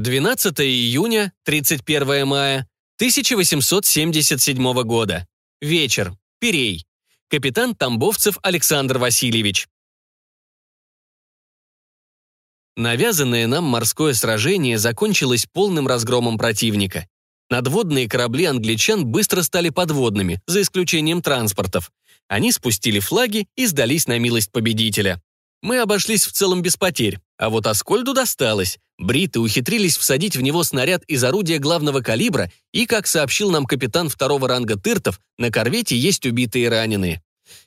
12 июня, 31 мая 1877 года. Вечер. Перей. Капитан Тамбовцев Александр Васильевич. Навязанное нам морское сражение закончилось полным разгромом противника. Надводные корабли англичан быстро стали подводными, за исключением транспортов. Они спустили флаги и сдались на милость победителя. Мы обошлись в целом без потерь, а вот Аскольду досталось. Бриты ухитрились всадить в него снаряд из орудия главного калибра, и, как сообщил нам капитан второго ранга Тыртов, на корвете есть убитые и раненые.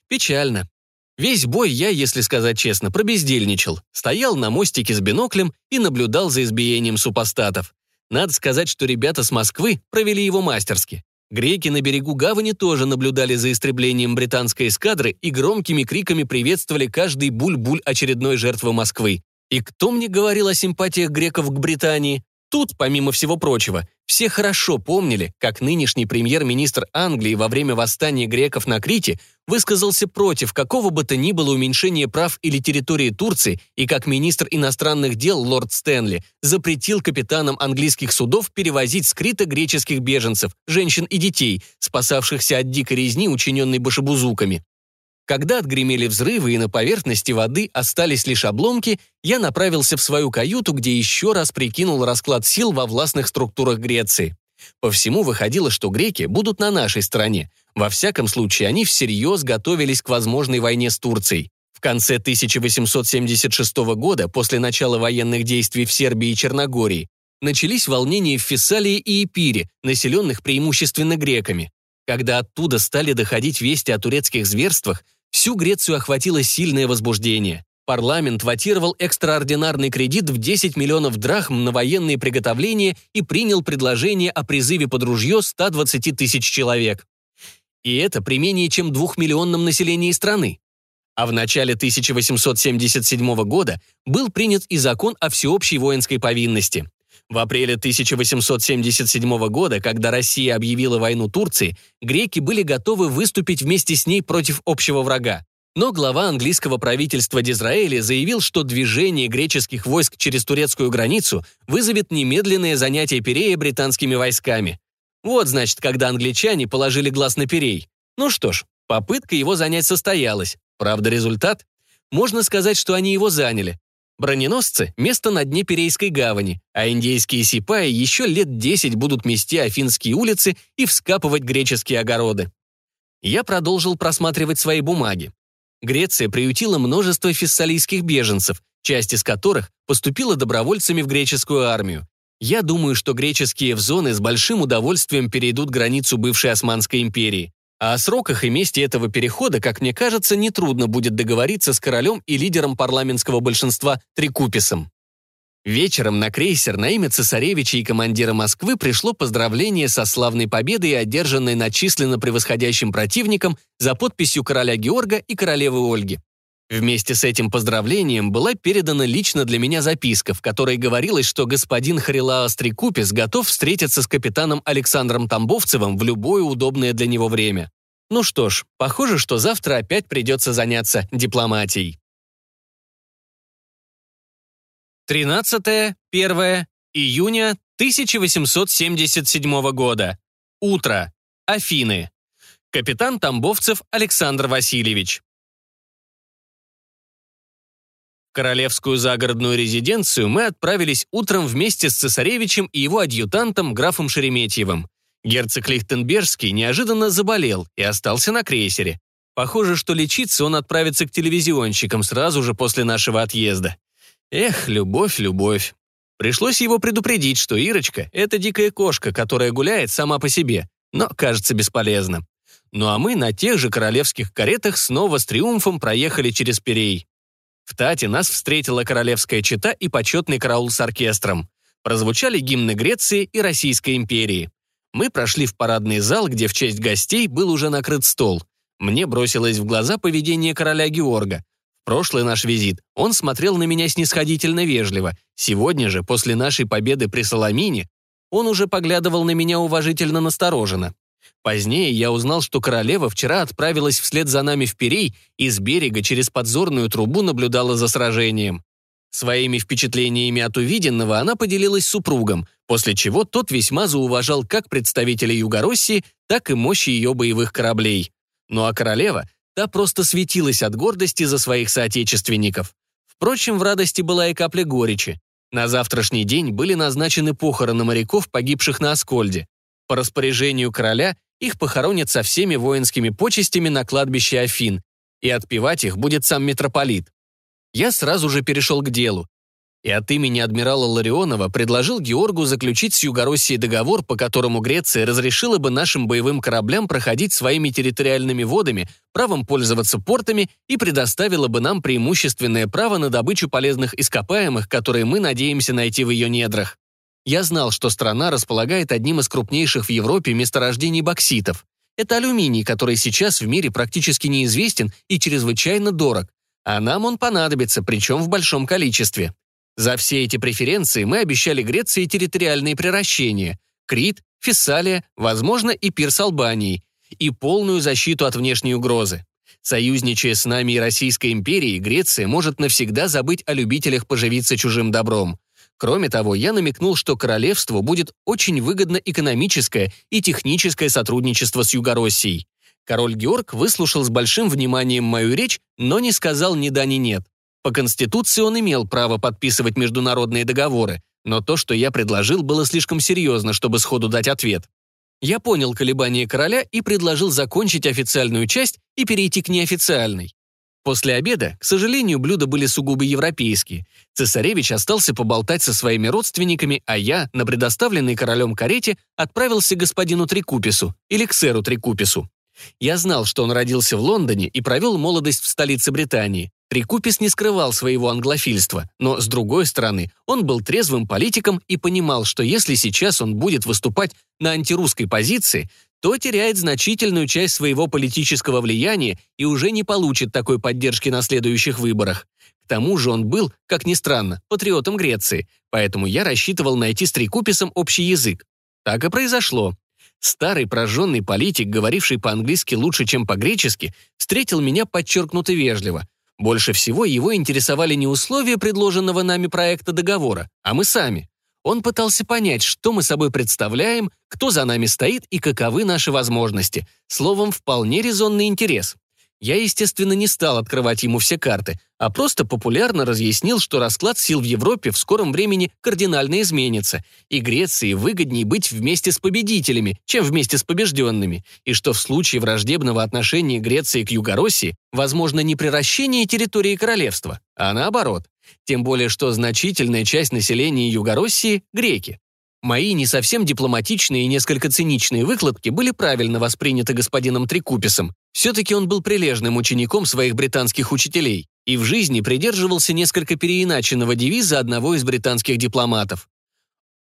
Печально. Весь бой я, если сказать честно, пробездельничал. Стоял на мостике с биноклем и наблюдал за избиением супостатов. Надо сказать, что ребята с Москвы провели его мастерски. Греки на берегу гавани тоже наблюдали за истреблением британской эскадры и громкими криками приветствовали каждый буль-буль очередной жертвы Москвы. И кто мне говорил о симпатиях греков к Британии? Тут, помимо всего прочего, все хорошо помнили, как нынешний премьер-министр Англии во время восстания греков на Крите высказался против какого бы то ни было уменьшения прав или территории Турции и как министр иностранных дел лорд Стэнли запретил капитанам английских судов перевозить с греческих беженцев, женщин и детей, спасавшихся от дикой резни, учиненной башебузуками. Когда отгремели взрывы и на поверхности воды остались лишь обломки, я направился в свою каюту, где еще раз прикинул расклад сил во властных структурах Греции. По всему выходило, что греки будут на нашей стороне. Во всяком случае, они всерьез готовились к возможной войне с Турцией. В конце 1876 года, после начала военных действий в Сербии и Черногории, начались волнения в Фессалии и Эпире, населенных преимущественно греками. Когда оттуда стали доходить вести о турецких зверствах, всю Грецию охватило сильное возбуждение. Парламент ватировал экстраординарный кредит в 10 миллионов драхм на военные приготовления и принял предложение о призыве под ружье 120 тысяч человек. И это при менее чем двухмиллионном населении страны. А в начале 1877 года был принят и закон о всеобщей воинской повинности. В апреле 1877 года, когда Россия объявила войну Турции, греки были готовы выступить вместе с ней против общего врага. Но глава английского правительства Дизраэли заявил, что движение греческих войск через турецкую границу вызовет немедленное занятие Перея британскими войсками. Вот, значит, когда англичане положили глаз на Перей. Ну что ж, попытка его занять состоялась. Правда, результат? Можно сказать, что они его заняли. Броненосцы – место на дне Перейской гавани, а индейские сипаи еще лет 10 будут мести Афинские улицы и вскапывать греческие огороды. Я продолжил просматривать свои бумаги. Греция приютила множество фессалийских беженцев, часть из которых поступила добровольцами в греческую армию. Я думаю, что греческие взоны с большим удовольствием перейдут границу бывшей Османской империи. А о сроках и месте этого перехода, как мне кажется, нетрудно будет договориться с королем и лидером парламентского большинства Трикуписом. Вечером на крейсер на имя цесаревича и командира Москвы пришло поздравление со славной победой, одержанной над численно превосходящим противником за подписью короля Георга и королевы Ольги. Вместе с этим поздравлением была передана лично для меня записка, в которой говорилось, что господин Харилаос Трикупис готов встретиться с капитаном Александром Тамбовцевым в любое удобное для него время. Ну что ж, похоже, что завтра опять придется заняться дипломатией. 13-1 июня 1877 года. Утро. Афины. Капитан Тамбовцев Александр Васильевич. Королевскую загородную резиденцию мы отправились утром вместе с цесаревичем и его адъютантом графом Шереметьевым. Герцог Лихтенбергский неожиданно заболел и остался на крейсере. Похоже, что лечиться он отправится к телевизионщикам сразу же после нашего отъезда. Эх, любовь, любовь. Пришлось его предупредить, что Ирочка — это дикая кошка, которая гуляет сама по себе, но кажется бесполезно. Ну а мы на тех же королевских каретах снова с триумфом проехали через Перей. В Тате нас встретила королевская чета и почетный караул с оркестром. Прозвучали гимны Греции и Российской империи. Мы прошли в парадный зал, где в честь гостей был уже накрыт стол. Мне бросилось в глаза поведение короля Георга. В прошлый наш визит он смотрел на меня снисходительно вежливо. Сегодня же, после нашей победы при Соломине, он уже поглядывал на меня уважительно настороженно. Позднее я узнал, что королева вчера отправилась вслед за нами в Перей и с берега через подзорную трубу наблюдала за сражением. Своими впечатлениями от увиденного она поделилась с супругом, после чего тот весьма зауважал как представителей Югороссии, так и мощи ее боевых кораблей. Ну а королева, та просто светилась от гордости за своих соотечественников. Впрочем, в радости была и капля горечи. На завтрашний день были назначены похороны моряков, погибших на Аскольде. По распоряжению короля их похоронят со всеми воинскими почестями на кладбище Афин, и отпевать их будет сам митрополит. Я сразу же перешел к делу, и от имени адмирала Ларионова предложил Георгу заключить с Югороссией договор, по которому Греция разрешила бы нашим боевым кораблям проходить своими территориальными водами, правом пользоваться портами и предоставила бы нам преимущественное право на добычу полезных ископаемых, которые мы надеемся найти в ее недрах. Я знал, что страна располагает одним из крупнейших в Европе месторождений бокситов. Это алюминий, который сейчас в мире практически неизвестен и чрезвычайно дорог, а нам он понадобится, причем в большом количестве. За все эти преференции мы обещали Греции территориальные приращения, Крит, Фессалия, возможно, и пир с Албанией, и полную защиту от внешней угрозы. Союзничая с нами и Российской империей, Греция может навсегда забыть о любителях поживиться чужим добром. Кроме того, я намекнул, что королевству будет очень выгодно экономическое и техническое сотрудничество с Югороссией. Король Георг выслушал с большим вниманием мою речь, но не сказал ни да, ни нет. По Конституции он имел право подписывать международные договоры, но то, что я предложил, было слишком серьезно, чтобы сходу дать ответ. Я понял колебания короля и предложил закончить официальную часть и перейти к неофициальной. После обеда, к сожалению, блюда были сугубо европейские. Цесаревич остался поболтать со своими родственниками, а я, на предоставленной королем карете, отправился к господину Трикупису, или к сэру Трикупису. Я знал, что он родился в Лондоне и провел молодость в столице Британии. Трикупис не скрывал своего англофильства, но, с другой стороны, он был трезвым политиком и понимал, что если сейчас он будет выступать на антирусской позиции, то теряет значительную часть своего политического влияния и уже не получит такой поддержки на следующих выборах. К тому же он был, как ни странно, патриотом Греции, поэтому я рассчитывал найти с Трикуписом общий язык. Так и произошло. Старый прожженный политик, говоривший по-английски лучше, чем по-гречески, встретил меня подчеркнуто вежливо. Больше всего его интересовали не условия предложенного нами проекта договора, а мы сами. Он пытался понять, что мы собой представляем, кто за нами стоит и каковы наши возможности. Словом, вполне резонный интерес. Я, естественно, не стал открывать ему все карты, а просто популярно разъяснил, что расклад сил в Европе в скором времени кардинально изменится, и Греции выгоднее быть вместе с победителями, чем вместе с побежденными, и что в случае враждебного отношения Греции к Югороссии возможно не приращение территории королевства, а наоборот. Тем более, что значительная часть населения Югороссии – греки. Мои не совсем дипломатичные и несколько циничные выкладки были правильно восприняты господином Трикуписом. Все-таки он был прилежным учеником своих британских учителей и в жизни придерживался несколько переиначенного девиза одного из британских дипломатов.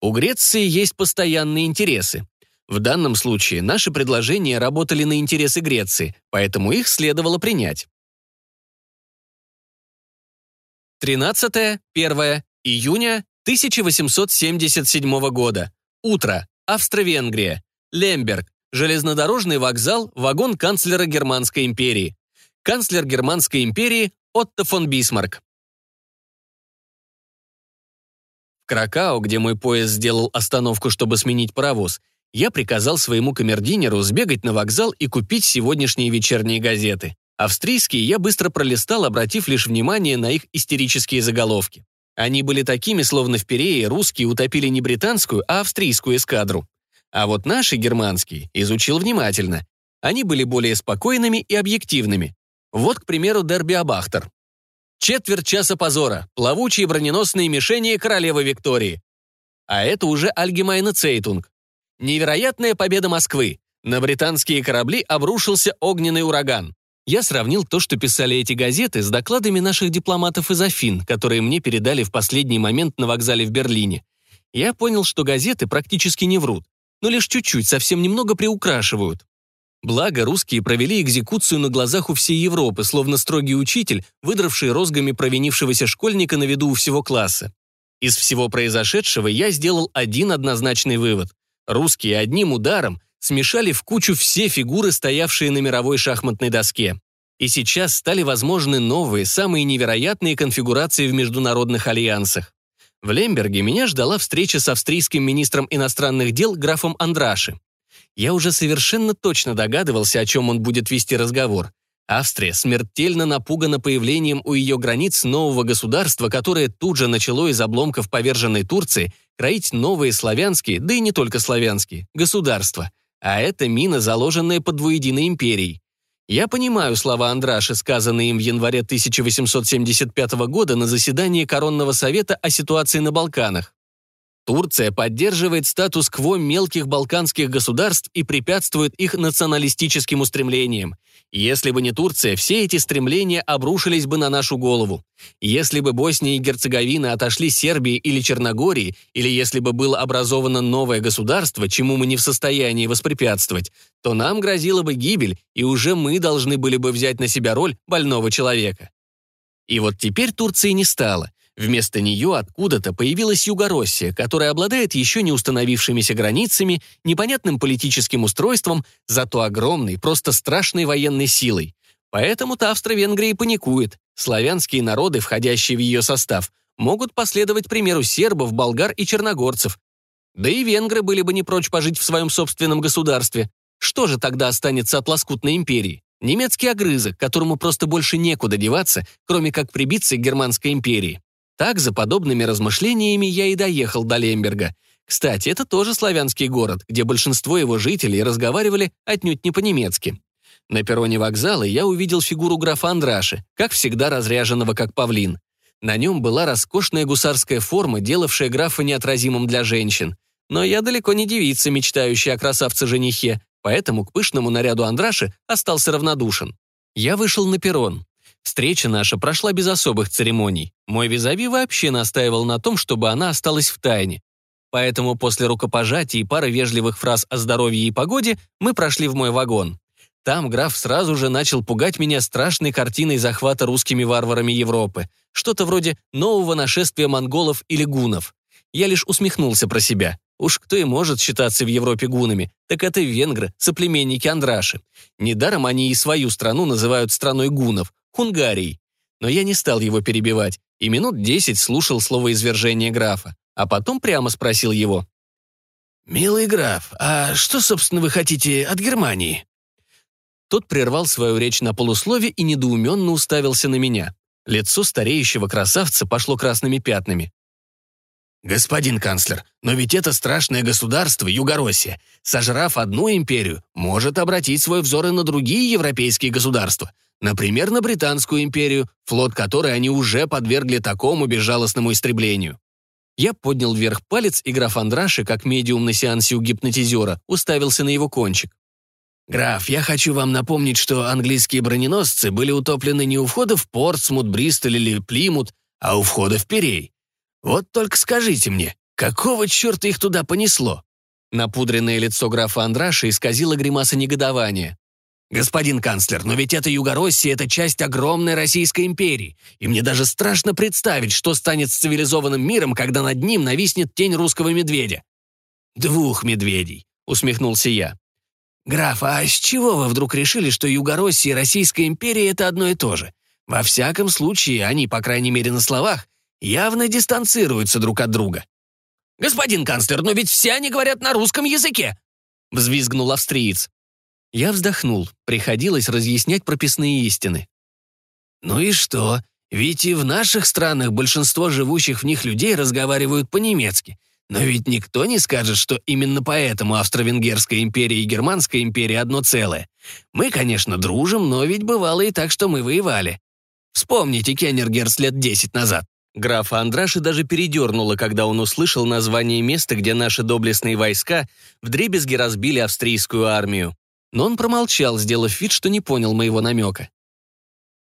У Греции есть постоянные интересы. В данном случае наши предложения работали на интересы Греции, поэтому их следовало принять. 13-1 июня 1877 года. Утро. Австро-Венгрия. Лемберг. Железнодорожный вокзал, вагон канцлера Германской империи. Канцлер Германской империи Отто фон Бисмарк. В Кракау, где мой поезд сделал остановку, чтобы сменить паровоз, я приказал своему камердинеру сбегать на вокзал и купить сегодняшние вечерние газеты. Австрийские я быстро пролистал, обратив лишь внимание на их истерические заголовки. Они были такими, словно в Пирее русские утопили не британскую, а австрийскую эскадру. А вот наши германские изучил внимательно. Они были более спокойными и объективными. Вот, к примеру, Der Beobachter. Четверть часа позора. Плавучие броненосные мишени королевы Виктории. А это уже Allgemeine Zeitung. Невероятная победа Москвы. На британские корабли обрушился огненный ураган. Я сравнил то, что писали эти газеты, с докладами наших дипломатов из Афин, которые мне передали в последний момент на вокзале в Берлине. Я понял, что газеты практически не врут, но лишь чуть-чуть, совсем немного приукрашивают. Благо, русские провели экзекуцию на глазах у всей Европы, словно строгий учитель, выдравший розгами провинившегося школьника на виду у всего класса. Из всего произошедшего я сделал один однозначный вывод. Русские одним ударом смешали в кучу все фигуры, стоявшие на мировой шахматной доске. И сейчас стали возможны новые, самые невероятные конфигурации в международных альянсах. В Лемберге меня ждала встреча с австрийским министром иностранных дел графом Андраши. Я уже совершенно точно догадывался, о чем он будет вести разговор. Австрия смертельно напугана появлением у ее границ нового государства, которое тут же начало из обломков поверженной Турции кроить новые славянские, да и не только славянские, государства. А это мина, заложенная под двуединой империей. Я понимаю слова Андраши, сказанные им в январе 1875 года на заседании Коронного совета о ситуации на Балканах. Турция поддерживает статус-кво мелких балканских государств и препятствует их националистическим устремлениям. Если бы не Турция, все эти стремления обрушились бы на нашу голову. Если бы Босния и Герцеговина отошли Сербии или Черногории, или если бы было образовано новое государство, чему мы не в состоянии воспрепятствовать, то нам грозила бы гибель, и уже мы должны были бы взять на себя роль больного человека. И вот теперь Турции не стало. Вместо нее откуда-то появилась Югороссия, которая обладает еще не установившимися границами, непонятным политическим устройством, зато огромной, просто страшной военной силой. Поэтому-то Австро-Венгрия паникует. Славянские народы, входящие в ее состав, могут последовать примеру сербов, болгар и черногорцев. Да и венгры были бы не прочь пожить в своем собственном государстве. Что же тогда останется от лоскутной империи? Немецкий огрызок, которому просто больше некуда деваться, кроме как прибиться к Германской империи. Так, за подобными размышлениями я и доехал до Лемберга. Кстати, это тоже славянский город, где большинство его жителей разговаривали отнюдь не по-немецки. На перроне вокзала я увидел фигуру графа Андраши, как всегда разряженного как павлин. На нем была роскошная гусарская форма, делавшая графа неотразимым для женщин. Но я далеко не девица, мечтающая о красавце-женихе, поэтому к пышному наряду Андраши остался равнодушен. Я вышел на перрон. Встреча наша прошла без особых церемоний. Мой визави вообще настаивал на том, чтобы она осталась в тайне. Поэтому после рукопожатия и пары вежливых фраз о здоровье и погоде мы прошли в мой вагон. Там граф сразу же начал пугать меня страшной картиной захвата русскими варварами Европы. Что-то вроде нового нашествия монголов или гунов. Я лишь усмехнулся про себя. Уж кто и может считаться в Европе гунами, так это венгры, соплеменники Андраши. Недаром они и свою страну называют страной гунов, Хунгарией. Но я не стал его перебивать и минут десять слушал слово извержения графа, а потом прямо спросил его. «Милый граф, а что, собственно, вы хотите от Германии?» Тот прервал свою речь на полуслове и недоуменно уставился на меня. Лицо стареющего красавца пошло красными пятнами. «Господин канцлер, но ведь это страшное государство, Югороссия, сожрав одну империю, может обратить свой взор и на другие европейские государства. Например, на Британскую империю, флот которой они уже подвергли такому безжалостному истреблению. Я поднял вверх палец, и граф Андраши, как медиум на сеансе у гипнотизера, уставился на его кончик. «Граф, я хочу вам напомнить, что английские броненосцы были утоплены не у входа в Портсмут, Бристоль или Плимут, а у входа в Перей. Вот только скажите мне, какого черта их туда понесло?» Напудренное лицо графа Андраши исказило гримаса негодования. «Господин канцлер, но ведь это Югороссия — это часть огромной Российской империи, и мне даже страшно представить, что станет с цивилизованным миром, когда над ним нависнет тень русского медведя». «Двух медведей», — усмехнулся я. «Граф, а с чего вы вдруг решили, что Югороссия и Российская империя — это одно и то же? Во всяком случае, они, по крайней мере на словах, явно дистанцируются друг от друга». «Господин канцлер, но ведь все они говорят на русском языке!» — взвизгнул австриец. Я вздохнул, приходилось разъяснять прописные истины. «Ну и что? Ведь и в наших странах большинство живущих в них людей разговаривают по-немецки. Но ведь никто не скажет, что именно поэтому Австро-Венгерская империя и Германская империя одно целое. Мы, конечно, дружим, но ведь бывало и так, что мы воевали. Вспомните Кеннергерс лет десять назад. Графа Андраши даже передернуло, когда он услышал название места, где наши доблестные войска вдребезги разбили австрийскую армию. Но он промолчал, сделав вид, что не понял моего намека.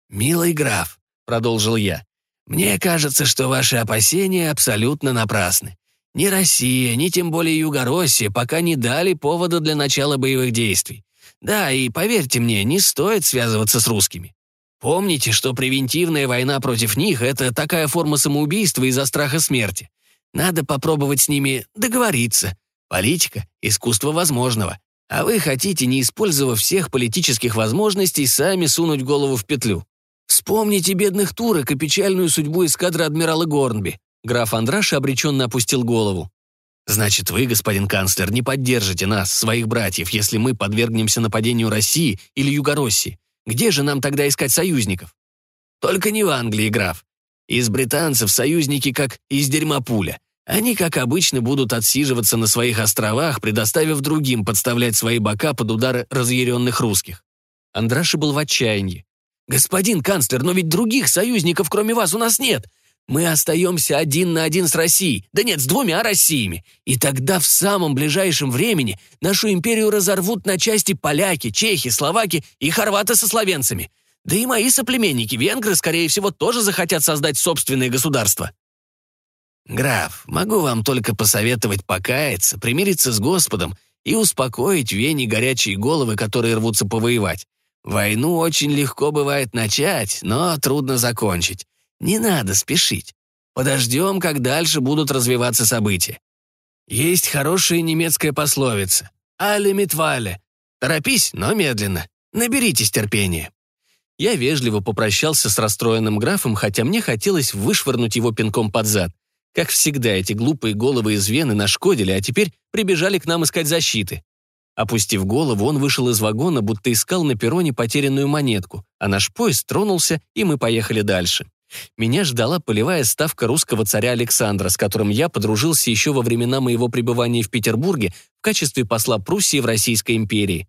«Милый граф», — продолжил я, — «мне кажется, что ваши опасения абсолютно напрасны. Ни Россия, ни тем более Югороссия пока не дали повода для начала боевых действий. Да, и поверьте мне, не стоит связываться с русскими. Помните, что превентивная война против них — это такая форма самоубийства из-за страха смерти. Надо попробовать с ними договориться. Политика — искусство возможного. А вы хотите, не использовав всех политических возможностей, сами сунуть голову в петлю. Вспомните бедных турок и печальную судьбу эскадры адмирала Горнби. Граф Андраш обреченно опустил голову. Значит, вы, господин канцлер, не поддержите нас, своих братьев, если мы подвергнемся нападению России или Югороссии. Где же нам тогда искать союзников? Только не в Англии, граф. Из британцев союзники как из дерьма пуля. Они, как обычно, будут отсиживаться на своих островах, предоставив другим подставлять свои бока под удары разъяренных русских. Андраши был в отчаянии. «Господин канцлер, но ведь других союзников, кроме вас, у нас нет. Мы остаемся один на один с Россией, да нет, с двумя Россиями. И тогда в самом ближайшем времени нашу империю разорвут на части поляки, чехи, словаки и хорваты со словенцами. Да и мои соплеменники, венгры, скорее всего, тоже захотят создать собственное государство. «Граф, могу вам только посоветовать покаяться, примириться с Господом и успокоить в Вене горячие головы, которые рвутся повоевать. Войну очень легко бывает начать, но трудно закончить. Не надо спешить. Подождем, как дальше будут развиваться события. Есть хорошая немецкая пословица «Але митвале» — «Торопись, но медленно. Наберитесь терпения». Я вежливо попрощался с расстроенным графом, хотя мне хотелось вышвырнуть его пинком под зад. Как всегда, эти глупые головы из Вены нашкодили, а теперь прибежали к нам искать защиты. Опустив голову, он вышел из вагона, будто искал на перроне потерянную монетку, а наш поезд тронулся, и мы поехали дальше. Меня ждала полевая ставка русского царя Александра, с которым я подружился еще во времена моего пребывания в Петербурге в качестве посла Пруссии в Российской империи.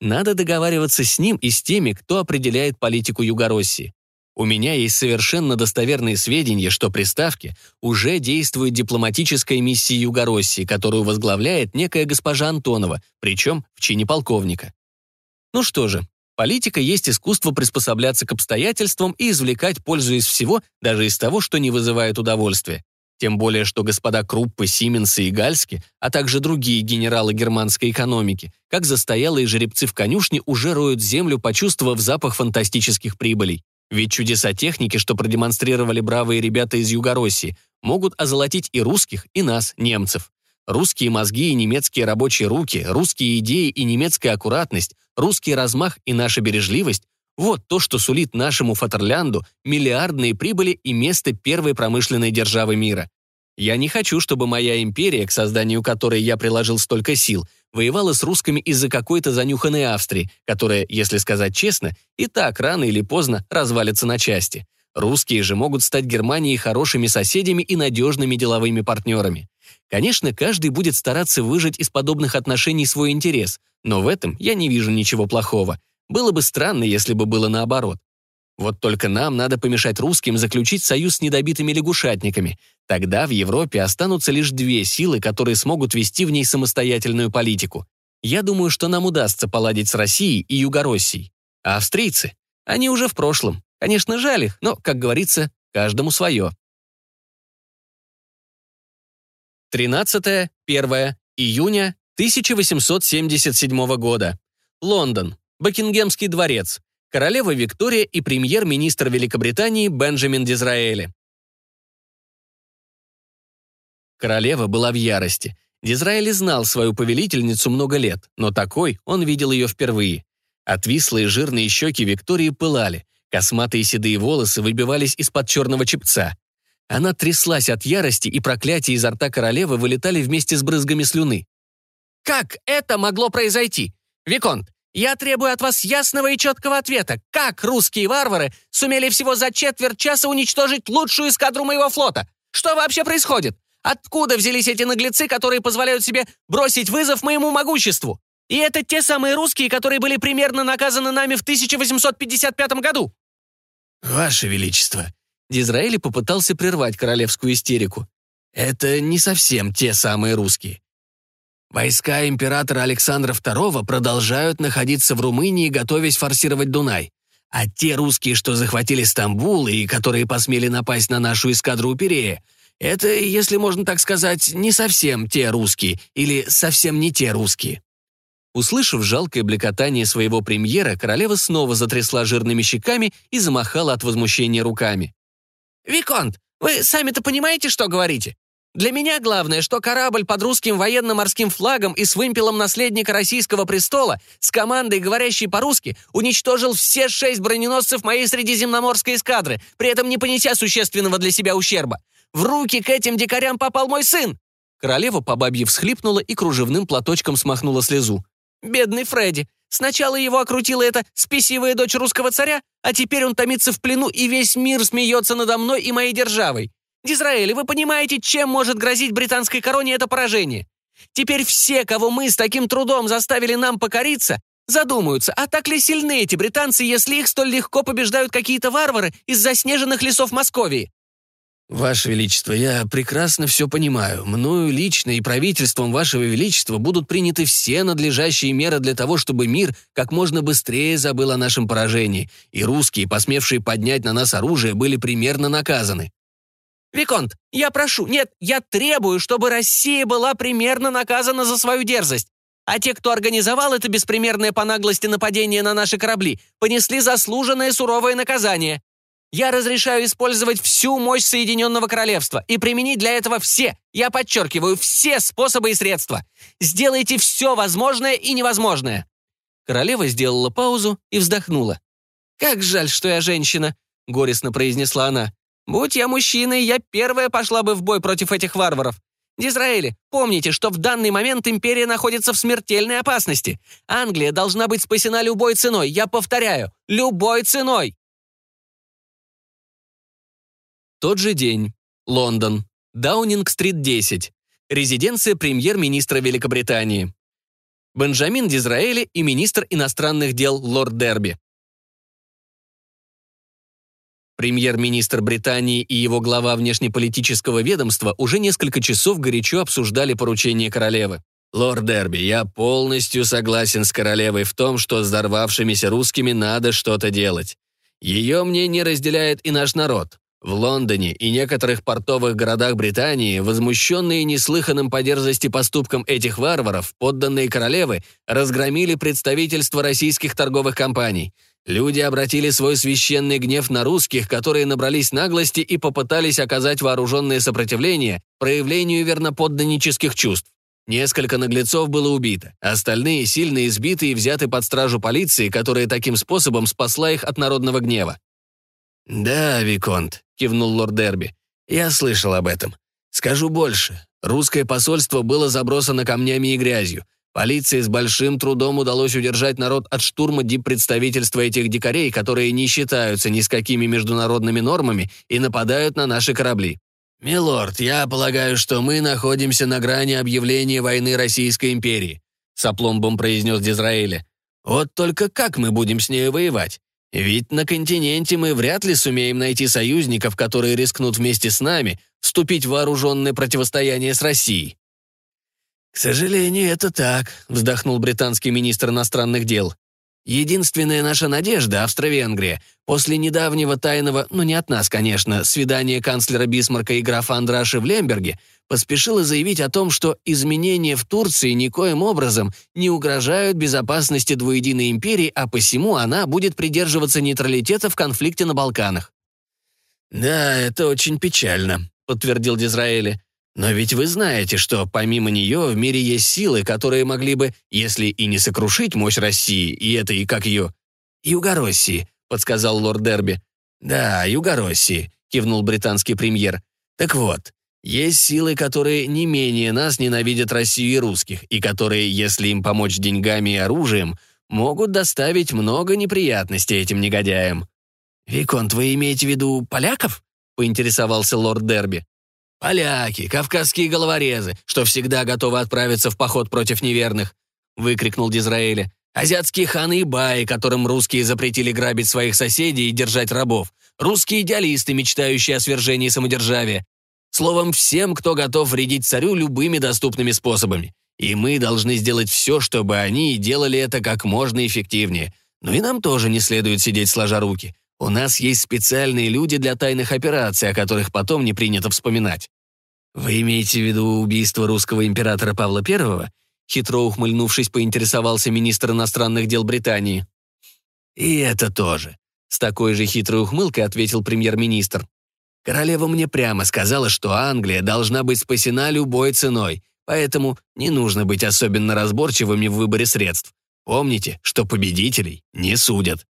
Надо договариваться с ним и с теми, кто определяет политику Югороссии. У меня есть совершенно достоверные сведения, что при Ставке уже действует дипломатическая миссия Югороссии, которую возглавляет некая госпожа Антонова, причем в чине полковника. Ну что же, политика есть искусство приспосабляться к обстоятельствам и извлекать пользу из всего, даже из того, что не вызывает удовольствия. Тем более, что господа Круппы, Сименсы и Гальски, а также другие генералы германской экономики, как застоялые жеребцы в конюшне, уже роют землю, почувствовав запах фантастических прибылей. Ведь чудеса техники, что продемонстрировали бравые ребята из Югороссии, могут озолотить и русских, и нас, немцев. Русские мозги и немецкие рабочие руки, русские идеи и немецкая аккуратность, русский размах и наша бережливость – вот то, что сулит нашему Фатерлянду миллиардные прибыли и место первой промышленной державы мира. Я не хочу, чтобы моя империя, к созданию которой я приложил столько сил, воевала с русскими из-за какой-то занюханной Австрии, которая, если сказать честно, и так рано или поздно развалится на части. Русские же могут стать Германии хорошими соседями и надежными деловыми партнерами. Конечно, каждый будет стараться выжать из подобных отношений свой интерес, но в этом я не вижу ничего плохого. Было бы странно, если бы было наоборот. Вот только нам надо помешать русским заключить союз с недобитыми лягушатниками. Тогда в Европе останутся лишь две силы, которые смогут вести в ней самостоятельную политику. Я думаю, что нам удастся поладить с Россией и Югороссией. А австрийцы? Они уже в прошлом. Конечно, жаль их, но, как говорится, каждому свое. 13-1 июня 1877 года. Лондон. Бакингемский дворец королева Виктория и премьер-министр Великобритании Бенджамин Дизраэли. Королева была в ярости. Дизраэли знал свою повелительницу много лет, но такой он видел ее впервые. Отвислые жирные щеки Виктории пылали, косматые седые волосы выбивались из-под черного чепца. Она тряслась от ярости, и проклятия изо рта королевы вылетали вместе с брызгами слюны. «Как это могло произойти? Виконт, я требую от вас ясного и четкого ответа. Как русские варвары сумели всего за четверть часа уничтожить лучшую эскадру моего флота? Что вообще происходит? Откуда взялись эти наглецы, которые позволяют себе бросить вызов моему могуществу? И это те самые русские, которые были примерно наказаны нами в 1855 году. Ваше Величество. Дизраэли попытался прервать королевскую истерику. Это не совсем те самые русские. Войска императора Александра II продолжают находиться в Румынии, готовясь форсировать Дунай. А те русские, что захватили Стамбул и которые посмели напасть на нашу эскадру у Перея, это, если можно так сказать, не совсем те русские или совсем не те русские. Услышав жалкое блекотание своего премьера, королева снова затрясла жирными щеками и замахала от возмущения руками. «Виконт, вы сами-то понимаете, что говорите? Для меня главное, что корабль под русским военно-морским флагом и с вымпелом наследника российского престола с командой, говорящей по-русски, уничтожил все шесть броненосцев моей средиземноморской эскадры, при этом не понеся существенного для себя ущерба. В руки к этим дикарям попал мой сын!» Королева по бабье всхлипнула и кружевным платочком смахнула слезу. «Бедный Фредди! Сначала его окрутила эта спесивая дочь русского царя, а теперь он томится в плену, и весь мир смеется надо мной и моей державой. Дизраэли, вы понимаете, чем может грозить британской короне это поражение? Теперь все, кого мы с таким трудом заставили нам покориться, задумаются, а так ли сильны эти британцы, если их столь легко побеждают какие-то варвары из заснеженных лесов Московии? «Ваше Величество, я прекрасно все понимаю. Мною лично и правительством Вашего Величества будут приняты все надлежащие меры для того, чтобы мир как можно быстрее забыл о нашем поражении, и русские, посмевшие поднять на нас оружие, были примерно наказаны. «Виконт, я прошу, нет, я требую, чтобы Россия была примерно наказана за свою дерзость. А те, кто организовал это беспримерное по наглости нападение на наши корабли, понесли заслуженное суровое наказание. Я разрешаю использовать всю мощь Соединенного Королевства и применить для этого все, я подчеркиваю, все способы и средства. Сделайте все возможное и невозможное». Королева сделала паузу и вздохнула. «Как жаль, что я женщина», — горестно произнесла она. Будь я мужчиной, я первая пошла бы в бой против этих варваров. Дизраэли, помните, что в данный момент империя находится в смертельной опасности. Англия должна быть спасена любой ценой. Я повторяю, любой ценой. Тот же день. Лондон. Даунинг-стрит, 10. Резиденция премьер-министра Великобритании. Бенджамин Дизраэли и министр иностранных дел лорд Дерби. Премьер-министр Британии и его глава внешнеполитического ведомства уже несколько часов горячо обсуждали поручение королевы. «Лорд Дерби, я полностью согласен с королевой в том, что с взорвавшимися русскими надо что-то делать. Ее мнение разделяет и наш народ. В Лондоне и некоторых портовых городах Британии, возмущенные неслыханным по дерзости поступком этих варваров, подданные королевы разгромили представительство российских торговых компаний – Люди обратили свой священный гнев на русских, которые набрались наглости и попытались оказать вооруженное сопротивление проявлению верноподданнических чувств. Несколько наглецов было убито, остальные сильно избиты и взяты под стражу полиции, которая таким способом спасла их от народного гнева. «Да, Виконт», — кивнул лорд Дерби, — «я слышал об этом. Скажу больше. Русское посольство было забросано камнями и грязью. Полиции с большим трудом удалось удержать народ от штурма диппредставительства этих дикарей, которые не считаются ни с какими международными нормами и нападают на наши корабли. «Милорд, я полагаю, что мы находимся на грани объявления войны Российской империи», с произнес Дизраэля. «Вот только как мы будем с ней воевать? Ведь на континенте мы вряд ли сумеем найти союзников, которые рискнут вместе с нами вступить в вооруженное противостояние с Россией. «К сожалению, это так», — вздохнул британский министр иностранных дел. «Единственная наша надежда — Австро-Венгрия. После недавнего тайного, ну не от нас, конечно, свидания канцлера Бисмарка и графа Андраши в Лемберге поспешила заявить о том, что изменения в Турции никоим образом не угрожают безопасности двуединой империи, а посему она будет придерживаться нейтралитета в конфликте на Балканах». «Да, это очень печально», — подтвердил Дизраэли. Но ведь вы знаете, что помимо нее в мире есть силы, которые могли бы, если и не сокрушить мощь России, и это и как ее... «Югороссии», — подсказал лорд Дерби. «Да, Югороссии», — кивнул британский премьер. «Так вот, есть силы, которые не менее нас ненавидят Россию и русских, и которые, если им помочь деньгами и оружием, могут доставить много неприятностей этим негодяям». «Виконт, вы имеете в виду поляков?» — поинтересовался лорд Дерби. «Поляки, кавказские головорезы, что всегда готовы отправиться в поход против неверных», выкрикнул Дизраэля. «Азиатские ханы и баи, которым русские запретили грабить своих соседей и держать рабов. Русские идеалисты, мечтающие о свержении самодержавия. Словом, всем, кто готов вредить царю любыми доступными способами. И мы должны сделать все, чтобы они делали это как можно эффективнее. Но и нам тоже не следует сидеть сложа руки. У нас есть специальные люди для тайных операций, о которых потом не принято вспоминать. Вы имеете в виду убийство русского императора Павла I? Хитро ухмыльнувшись, поинтересовался министр иностранных дел Британии. И это тоже. С такой же хитрой ухмылкой ответил премьер-министр. Королева мне прямо сказала, что Англия должна быть спасена любой ценой, поэтому не нужно быть особенно разборчивыми в выборе средств. Помните, что победителей не судят.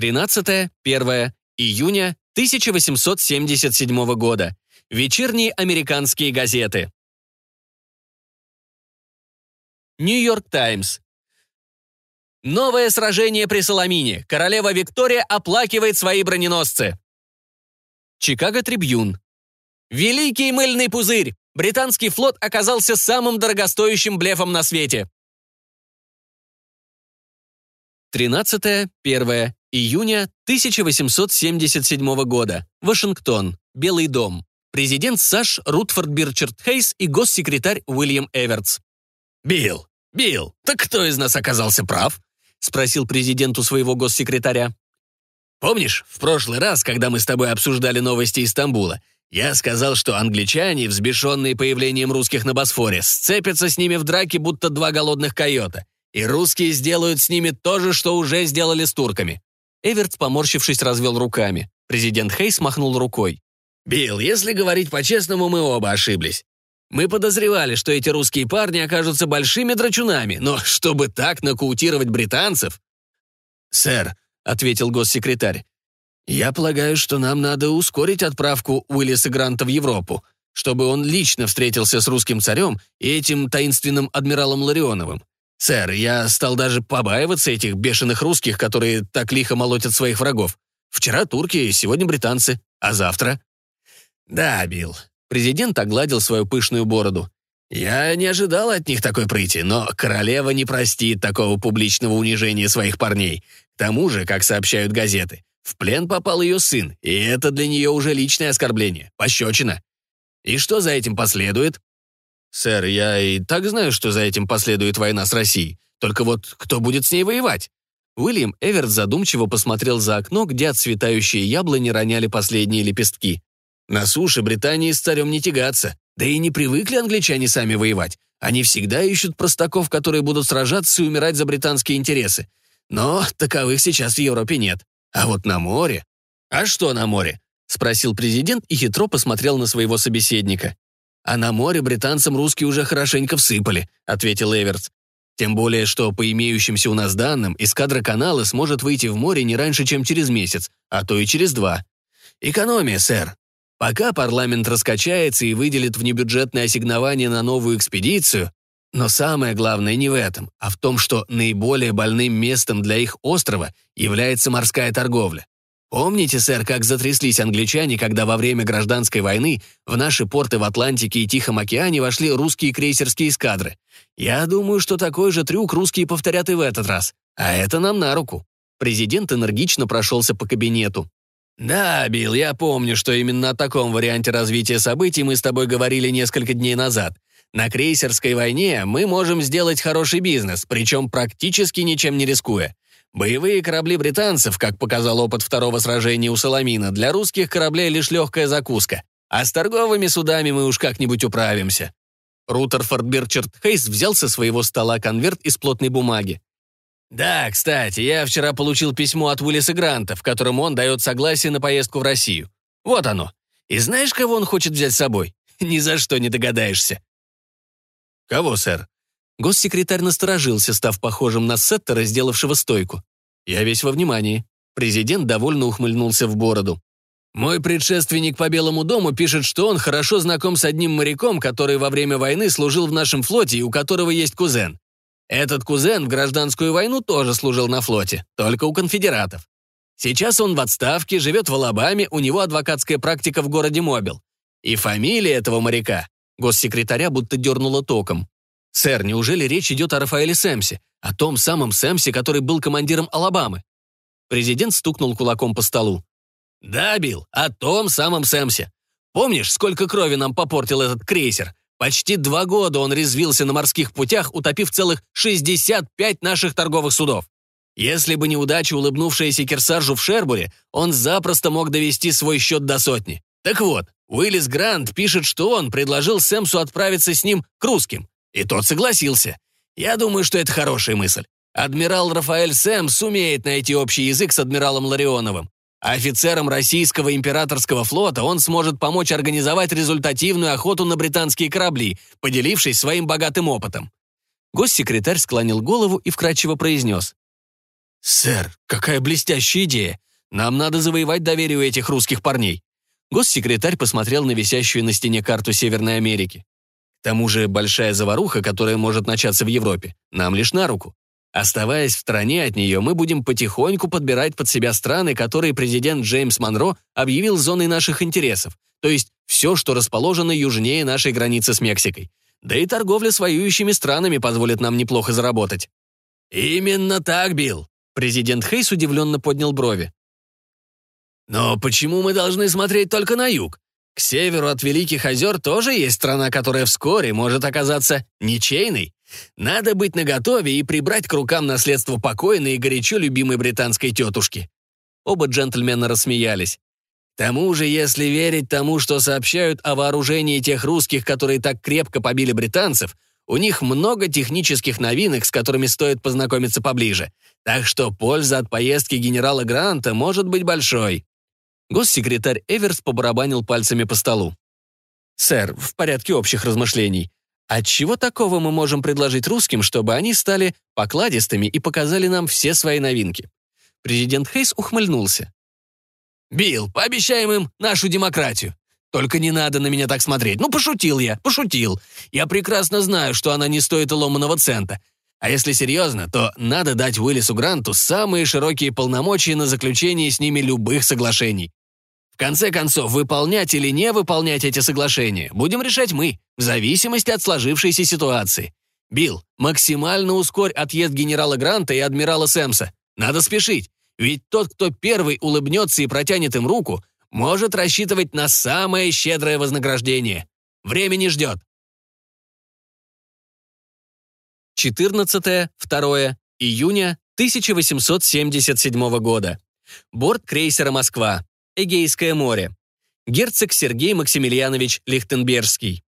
13-1 июня 1877 года. Вечерние американские газеты. Нью-Йорк Таймс. Новое сражение при Соломине. Королева Виктория оплакивает свои броненосцы. Чикаго Трибьюн. Великий мыльный пузырь. Британский флот оказался самым дорогостоящим блефом на свете. 13-1 июня 1877 года. Вашингтон. Белый дом. Президент САШ Рутфорд Бирчард Хейс и госсекретарь Уильям Эвертс. «Билл, Билл, так кто из нас оказался прав?» — спросил президент у своего госсекретаря. «Помнишь, в прошлый раз, когда мы с тобой обсуждали новости из Стамбула, я сказал, что англичане, взбешенные появлением русских на Босфоре, сцепятся с ними в драке, будто два голодных койота, и русские сделают с ними то же, что уже сделали с турками». Эвертс, поморщившись, развел руками. Президент Хейс махнул рукой. «Билл, если говорить по-честному, мы оба ошиблись. Мы подозревали, что эти русские парни окажутся большими драчунами, но чтобы так нокаутировать британцев... «Сэр», — ответил госсекретарь, «я полагаю, что нам надо ускорить отправку Уиллиса Гранта в Европу, чтобы он лично встретился с русским царем и этим таинственным адмиралом Ларионовым. Сэр, я стал даже побаиваться этих бешеных русских, которые так лихо молотят своих врагов. Вчера турки, сегодня британцы, а завтра...» «Да, Билл, Президент огладил свою пышную бороду. «Я не ожидал от них такой прыти, но королева не простит такого публичного унижения своих парней. К тому же, как сообщают газеты, в плен попал ее сын, и это для нее уже личное оскорбление, пощечина. И что за этим последует?» «Сэр, я и так знаю, что за этим последует война с Россией. Только вот кто будет с ней воевать?» Уильям Эверт задумчиво посмотрел за окно, где отцветающие яблони роняли последние лепестки. На суше Британии с царем не тягаться, да и не привыкли англичане сами воевать. Они всегда ищут простаков, которые будут сражаться и умирать за британские интересы. Но таковых сейчас в Европе нет. А вот на море... «А что на море?» — спросил президент и хитро посмотрел на своего собеседника. «А на море британцам русские уже хорошенько всыпали», — ответил Эвертс. «Тем более, что по имеющимся у нас данным, эскадра канала сможет выйти в море не раньше, чем через месяц, а то и через два. Экономия, сэр. Пока парламент раскачается и выделит внебюджетное ассигнование на новую экспедицию, но самое главное не в этом, а в том, что наиболее больным местом для их острова является морская торговля. Помните, сэр, как затряслись англичане, когда во время гражданской войны в наши порты в Атлантике и Тихом океане вошли русские крейсерские эскадры? Я думаю, что такой же трюк русские повторят и в этот раз. А это нам на руку. Президент энергично прошелся по кабинету. «Да, Билл, я помню, что именно о таком варианте развития событий мы с тобой говорили несколько дней назад. На крейсерской войне мы можем сделать хороший бизнес, причем практически ничем не рискуя. Боевые корабли британцев, как показал опыт второго сражения у Соломина, для русских кораблей лишь легкая закуска. А с торговыми судами мы уж как-нибудь управимся». Рутерфорд Бирчард Хейс взял со своего стола конверт из плотной бумаги. «Да, кстати, я вчера получил письмо от Уиллиса Гранта, в котором он дает согласие на поездку в Россию. Вот оно. И знаешь, кого он хочет взять с собой? Ни за что не догадаешься». «Кого, сэр?» Госсекретарь насторожился, став похожим на сеттера, сделавшего стойку. «Я весь во внимании». Президент довольно ухмыльнулся в бороду. «Мой предшественник по Белому дому пишет, что он хорошо знаком с одним моряком, который во время войны служил в нашем флоте и у которого есть кузен. Этот кузен в гражданскую войну тоже служил на флоте, только у конфедератов. Сейчас он в отставке, живет в Алабаме, у него адвокатская практика в городе Мобил. И фамилия этого моряка госсекретаря будто дернула током. «Сэр, неужели речь идет о Рафаэле Сэмсе, о том самом Сэмсе, который был командиром Алабамы?» Президент стукнул кулаком по столу. «Да, Билл, о том самом Сэмсе. Помнишь, сколько крови нам попортил этот крейсер? Почти два года он резвился на морских путях, утопив целых 65 наших торговых судов. Если бы не удача, улыбнувшаяся Керсаржу в Шербуре, он запросто мог довести свой счет до сотни. Так вот, Уиллис Грант пишет, что он предложил Сэмсу отправиться с ним к русским, и тот согласился. Я думаю, что это хорошая мысль. Адмирал Рафаэль Сэм сумеет найти общий язык с адмиралом Ларионовым. Офицерам российского императорского флота он сможет помочь организовать результативную охоту на британские корабли, поделившись своим богатым опытом. Госсекретарь склонил голову и вкратчиво произнес. «Сэр, какая блестящая идея! Нам надо завоевать доверие у этих русских парней». Госсекретарь посмотрел на висящую на стене карту Северной Америки. К тому же большая заваруха, которая может начаться в Европе, нам лишь на руку. Оставаясь в стороне от нее, мы будем потихоньку подбирать под себя страны, которые президент Джеймс Монро объявил зоной наших интересов, то есть все, что расположено южнее нашей границы с Мексикой. Да и торговля с воюющими странами позволит нам неплохо заработать. «Именно так, Билл!» Президент Хейс удивленно поднял брови. «Но почему мы должны смотреть только на юг? К северу от Великих озер тоже есть страна, которая вскоре может оказаться ничейной. Надо быть наготове и прибрать к рукам наследство покойной и горячо любимой британской тетушки». Оба джентльмена рассмеялись. К тому же, если верить тому, что сообщают о вооружении тех русских, которые так крепко побили британцев, у них много технических новинок, с которыми стоит познакомиться поближе. Так что польза от поездки генерала Гранта может быть большой. Госсекретарь Эверс побарабанил пальцами по столу. «Сэр, в порядке общих размышлений. От чего такого мы можем предложить русским, чтобы они стали покладистыми и показали нам все свои новинки?» Президент Хейс ухмыльнулся. «Билл, пообещаем им нашу демократию. Только не надо на меня так смотреть. Ну, пошутил я, пошутил. Я прекрасно знаю, что она не стоит и ломаного цента. А если серьезно, то надо дать Уиллису Гранту самые широкие полномочия на заключение с ними любых соглашений. В конце концов, выполнять или не выполнять эти соглашения будем решать мы, в зависимости от сложившейся ситуации. Билл, максимально ускорь отъезд генерала Гранта и адмирала Сэмса. Надо спешить, ведь тот, кто первый улыбнется и протянет им руку, может рассчитывать на самое щедрое вознаграждение. Время не ждет. 14-2 июня 1877 года. Борт крейсера «Москва». Эгейское море. Герцог Сергей Максимiliaнович Лихтенбергский.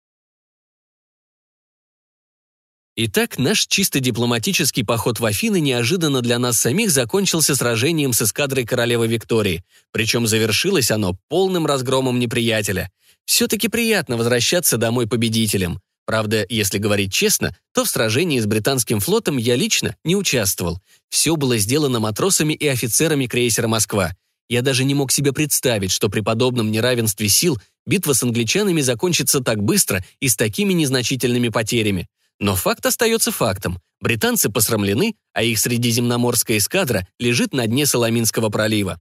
Итак, наш чисто дипломатический поход в Афины неожиданно для нас самих закончился сражением с эскадрой королевы Виктории, причем завершилось оно полным разгромом неприятеля. Все-таки приятно возвращаться домой победителем. Правда, если говорить честно, то в сражении с британским флотом я лично не участвовал. Все было сделано матросами и офицерами крейсера «Москва». Я даже не мог себе представить, что при подобном неравенстве сил битва с англичанами закончится так быстро и с такими незначительными потерями. Но факт остается фактом. Британцы посрамлены, а их средиземноморская эскадра лежит на дне Соломинского пролива.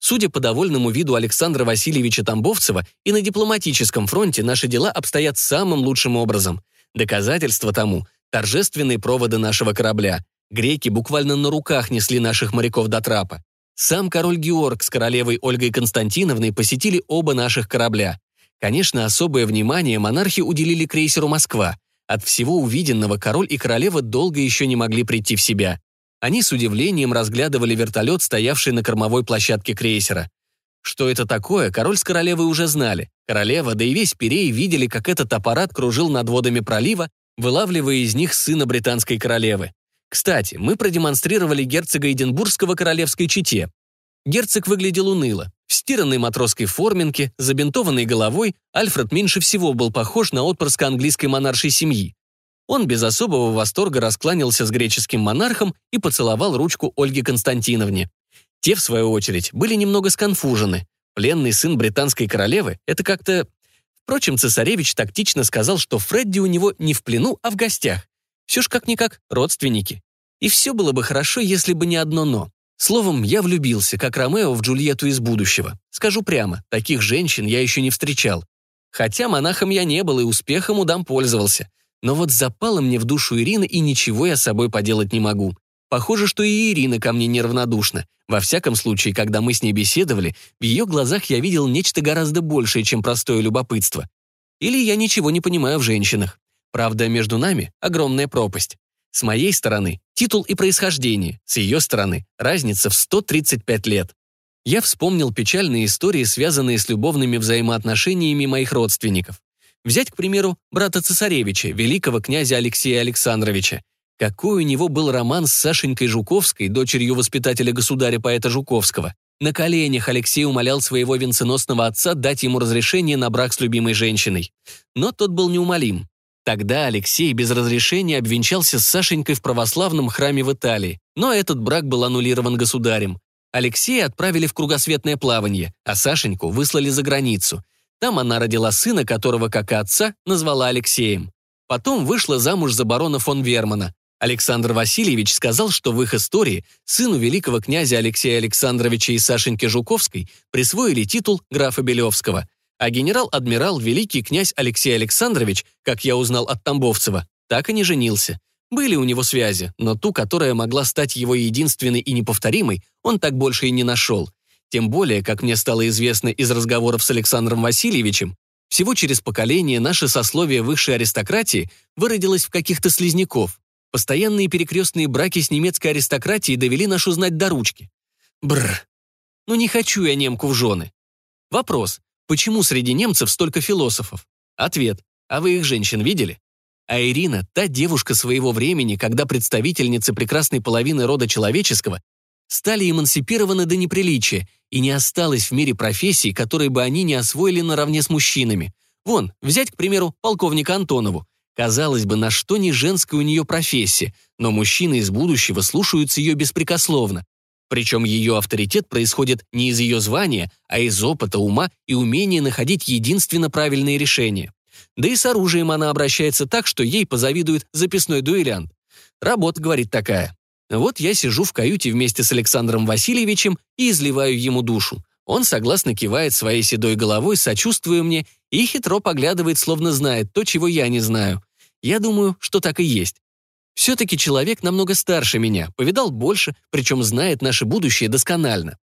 Судя по довольному виду Александра Васильевича Тамбовцева, и на дипломатическом фронте наши дела обстоят самым лучшим образом. Доказательство тому – торжественные проводы нашего корабля. Греки буквально на руках несли наших моряков до трапа. Сам король Георг с королевой Ольгой Константиновной посетили оба наших корабля. Конечно, особое внимание монархи уделили крейсеру «Москва». От всего увиденного король и королева долго еще не могли прийти в себя. Они с удивлением разглядывали вертолет, стоявший на кормовой площадке крейсера. Что это такое, король с королевой уже знали. Королева, да и весь Перей видели, как этот аппарат кружил над водами пролива, вылавливая из них сына британской королевы. Кстати, мы продемонстрировали герцога Эдинбургского королевской чете. Герцог выглядел уныло. В стиранной матросской форменке, забинтованной головой, Альфред меньше всего был похож на отпрыска английской монаршей семьи. Он без особого восторга раскланялся с греческим монархом и поцеловал ручку Ольге Константиновне. Те, в свою очередь, были немного сконфужены. Пленный сын британской королевы — это как-то... Впрочем, цесаревич тактично сказал, что Фредди у него не в плену, а в гостях. Все ж как-никак родственники. И все было бы хорошо, если бы не одно «но». Словом, я влюбился, как Ромео в Джульетту из будущего. Скажу прямо, таких женщин я еще не встречал. Хотя монахом я не был и успехом у дам пользовался. Но вот запала мне в душу Ирина, и ничего я с собой поделать не могу. Похоже, что и Ирина ко мне неравнодушна. Во всяком случае, когда мы с ней беседовали, в ее глазах я видел нечто гораздо большее, чем простое любопытство. Или я ничего не понимаю в женщинах. Правда, между нами огромная пропасть. С моей стороны – титул и происхождение, с ее стороны – разница в 135 лет. Я вспомнил печальные истории, связанные с любовными взаимоотношениями моих родственников. Взять, к примеру, брата цесаревича, великого князя Алексея Александровича. Какой у него был роман с Сашенькой Жуковской, дочерью воспитателя государя-поэта Жуковского. На коленях Алексей умолял своего венценосного отца дать ему разрешение на брак с любимой женщиной. Но тот был неумолим. Тогда Алексей без разрешения обвенчался с Сашенькой в православном храме в Италии, но этот брак был аннулирован государем. Алексея отправили в кругосветное плавание, а Сашеньку выслали за границу. Там она родила сына, которого, как и отца, назвала Алексеем. Потом вышла замуж за барона фон Вермана. Александр Васильевич сказал, что в их истории сыну великого князя Алексея Александровича и Сашеньки Жуковской присвоили титул графа Белевского – а генерал-адмирал великий князь Алексей Александрович, как я узнал от Тамбовцева, так и не женился. Были у него связи, но ту, которая могла стать его единственной и неповторимой, он так больше и не нашел. Тем более, как мне стало известно из разговоров с Александром Васильевичем, всего через поколение наше сословие высшей аристократии выродилось в каких-то слизняков. Постоянные перекрестные браки с немецкой аристократией довели нашу знать до ручки. Бррр. Ну не хочу я немку в жены. Вопрос. Почему среди немцев столько философов? Ответ. А вы их женщин видели? А Ирина – та девушка своего времени, когда представительницы прекрасной половины рода человеческого стали эмансипированы до неприличия, и не осталось в мире профессий, которые бы они не освоили наравне с мужчинами. Вон, взять, к примеру, полковника Антонову. Казалось бы, на что не женская у нее профессия, но мужчины из будущего слушаются ее беспрекословно, причем ее авторитет происходит не из ее звания, а из опыта, ума и умения находить единственно правильные решения. Да и с оружием она обращается так, что ей позавидует записной дуэлянт. Работа, говорит, такая. Вот я сижу в каюте вместе с Александром Васильевичем и изливаю ему душу. Он согласно кивает своей седой головой, сочувствуя мне, и хитро поглядывает, словно знает то, чего я не знаю. Я думаю, что так и есть. Все-таки человек намного старше меня, повидал больше, причем знает наше будущее досконально.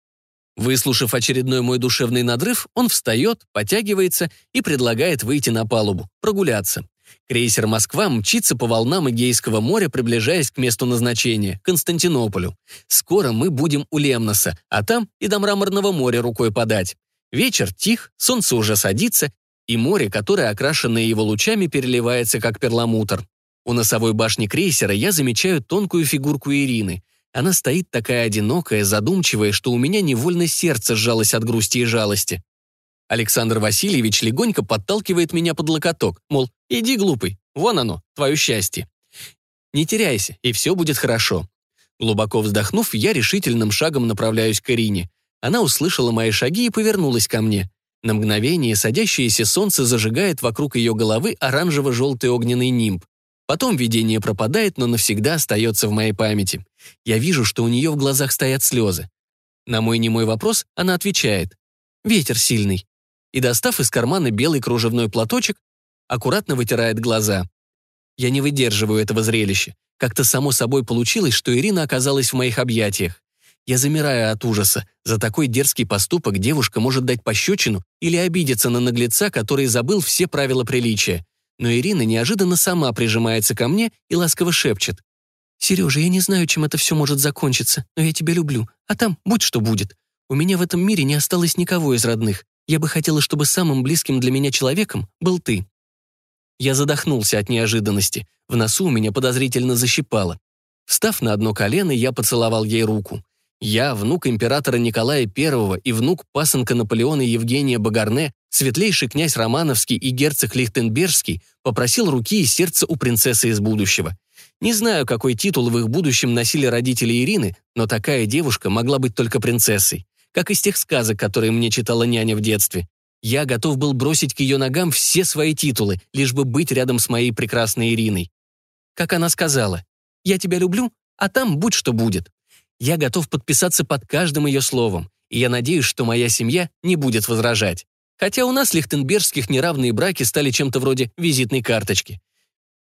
Выслушав очередной мой душевный надрыв, он встает, потягивается и предлагает выйти на палубу, прогуляться. Крейсер «Москва» мчится по волнам Эгейского моря, приближаясь к месту назначения, Константинополю. Скоро мы будем у Лемноса, а там и до Мраморного моря рукой подать. Вечер тих, солнце уже садится, и море, которое, окрашенное его лучами, переливается как перламутр. У носовой башни крейсера я замечаю тонкую фигурку Ирины. Она стоит такая одинокая, задумчивая, что у меня невольно сердце сжалось от грусти и жалости. Александр Васильевич легонько подталкивает меня под локоток, мол, иди, глупый, вон оно, твое счастье. Не теряйся, и все будет хорошо. Глубоко вздохнув, я решительным шагом направляюсь к Ирине. Она услышала мои шаги и повернулась ко мне. На мгновение садящееся солнце зажигает вокруг ее головы оранжево-желтый огненный нимб. Потом видение пропадает, но навсегда остается в моей памяти. Я вижу, что у нее в глазах стоят слезы. На мой немой вопрос она отвечает «Ветер сильный». И, достав из кармана белый кружевной платочек, аккуратно вытирает глаза. Я не выдерживаю этого зрелища. Как-то само собой получилось, что Ирина оказалась в моих объятиях. Я замираю от ужаса. За такой дерзкий поступок девушка может дать пощечину или обидеться на наглеца, который забыл все правила приличия но Ирина неожиданно сама прижимается ко мне и ласково шепчет. «Сережа, я не знаю, чем это все может закончиться, но я тебя люблю, а там будь что будет. У меня в этом мире не осталось никого из родных. Я бы хотела, чтобы самым близким для меня человеком был ты». Я задохнулся от неожиданности. В носу у меня подозрительно защипало. Встав на одно колено, я поцеловал ей руку. Я, внук императора Николая I и внук пасынка Наполеона Евгения Багарне, светлейший князь Романовский и герцог Лихтенбергский, попросил руки и сердца у принцессы из будущего. Не знаю, какой титул в их будущем носили родители Ирины, но такая девушка могла быть только принцессой. Как из тех сказок, которые мне читала няня в детстве. Я готов был бросить к ее ногам все свои титулы, лишь бы быть рядом с моей прекрасной Ириной. Как она сказала, «Я тебя люблю, а там будь что будет». Я готов подписаться под каждым ее словом, и я надеюсь, что моя семья не будет возражать. Хотя у нас, лихтенбергских, неравные браки стали чем-то вроде визитной карточки.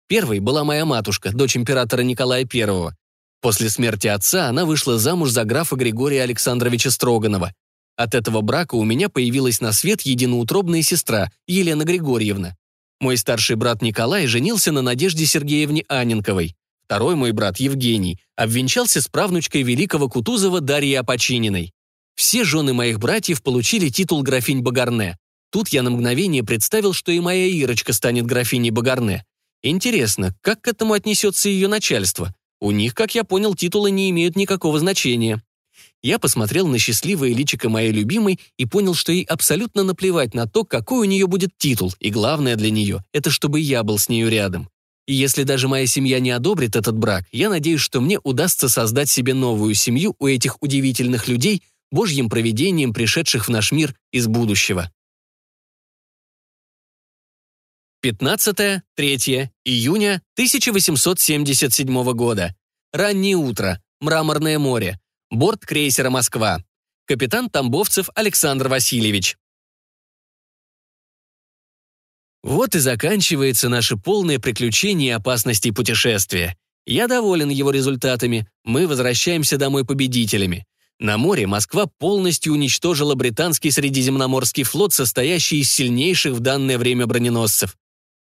Первой была моя матушка, дочь императора Николая I. После смерти отца она вышла замуж за графа Григория Александровича Строганова. От этого брака у меня появилась на свет единоутробная сестра Елена Григорьевна. Мой старший брат Николай женился на Надежде Сергеевне Аненковой. Второй мой брат Евгений обвенчался с правнучкой великого Кутузова Дарьей Опочининой. Все жены моих братьев получили титул графинь Багарне. Тут я на мгновение представил, что и моя Ирочка станет графиней Багарне. Интересно, как к этому отнесется ее начальство? У них, как я понял, титулы не имеют никакого значения. Я посмотрел на счастливое личико моей любимой и понял, что ей абсолютно наплевать на то, какой у нее будет титул, и главное для нее — это чтобы я был с нею рядом. И если даже моя семья не одобрит этот брак, я надеюсь, что мне удастся создать себе новую семью у этих удивительных людей, божьим провидением пришедших в наш мир из будущего. 15-3 июня 1877 года. Раннее утро. Мраморное море. Борт крейсера «Москва». Капитан Тамбовцев Александр Васильевич. Вот и заканчивается наше полное приключение и опасности путешествия. Я доволен его результатами. Мы возвращаемся домой победителями. На море Москва полностью уничтожила британский Средиземноморский флот, состоящий из сильнейших в данное время броненосцев.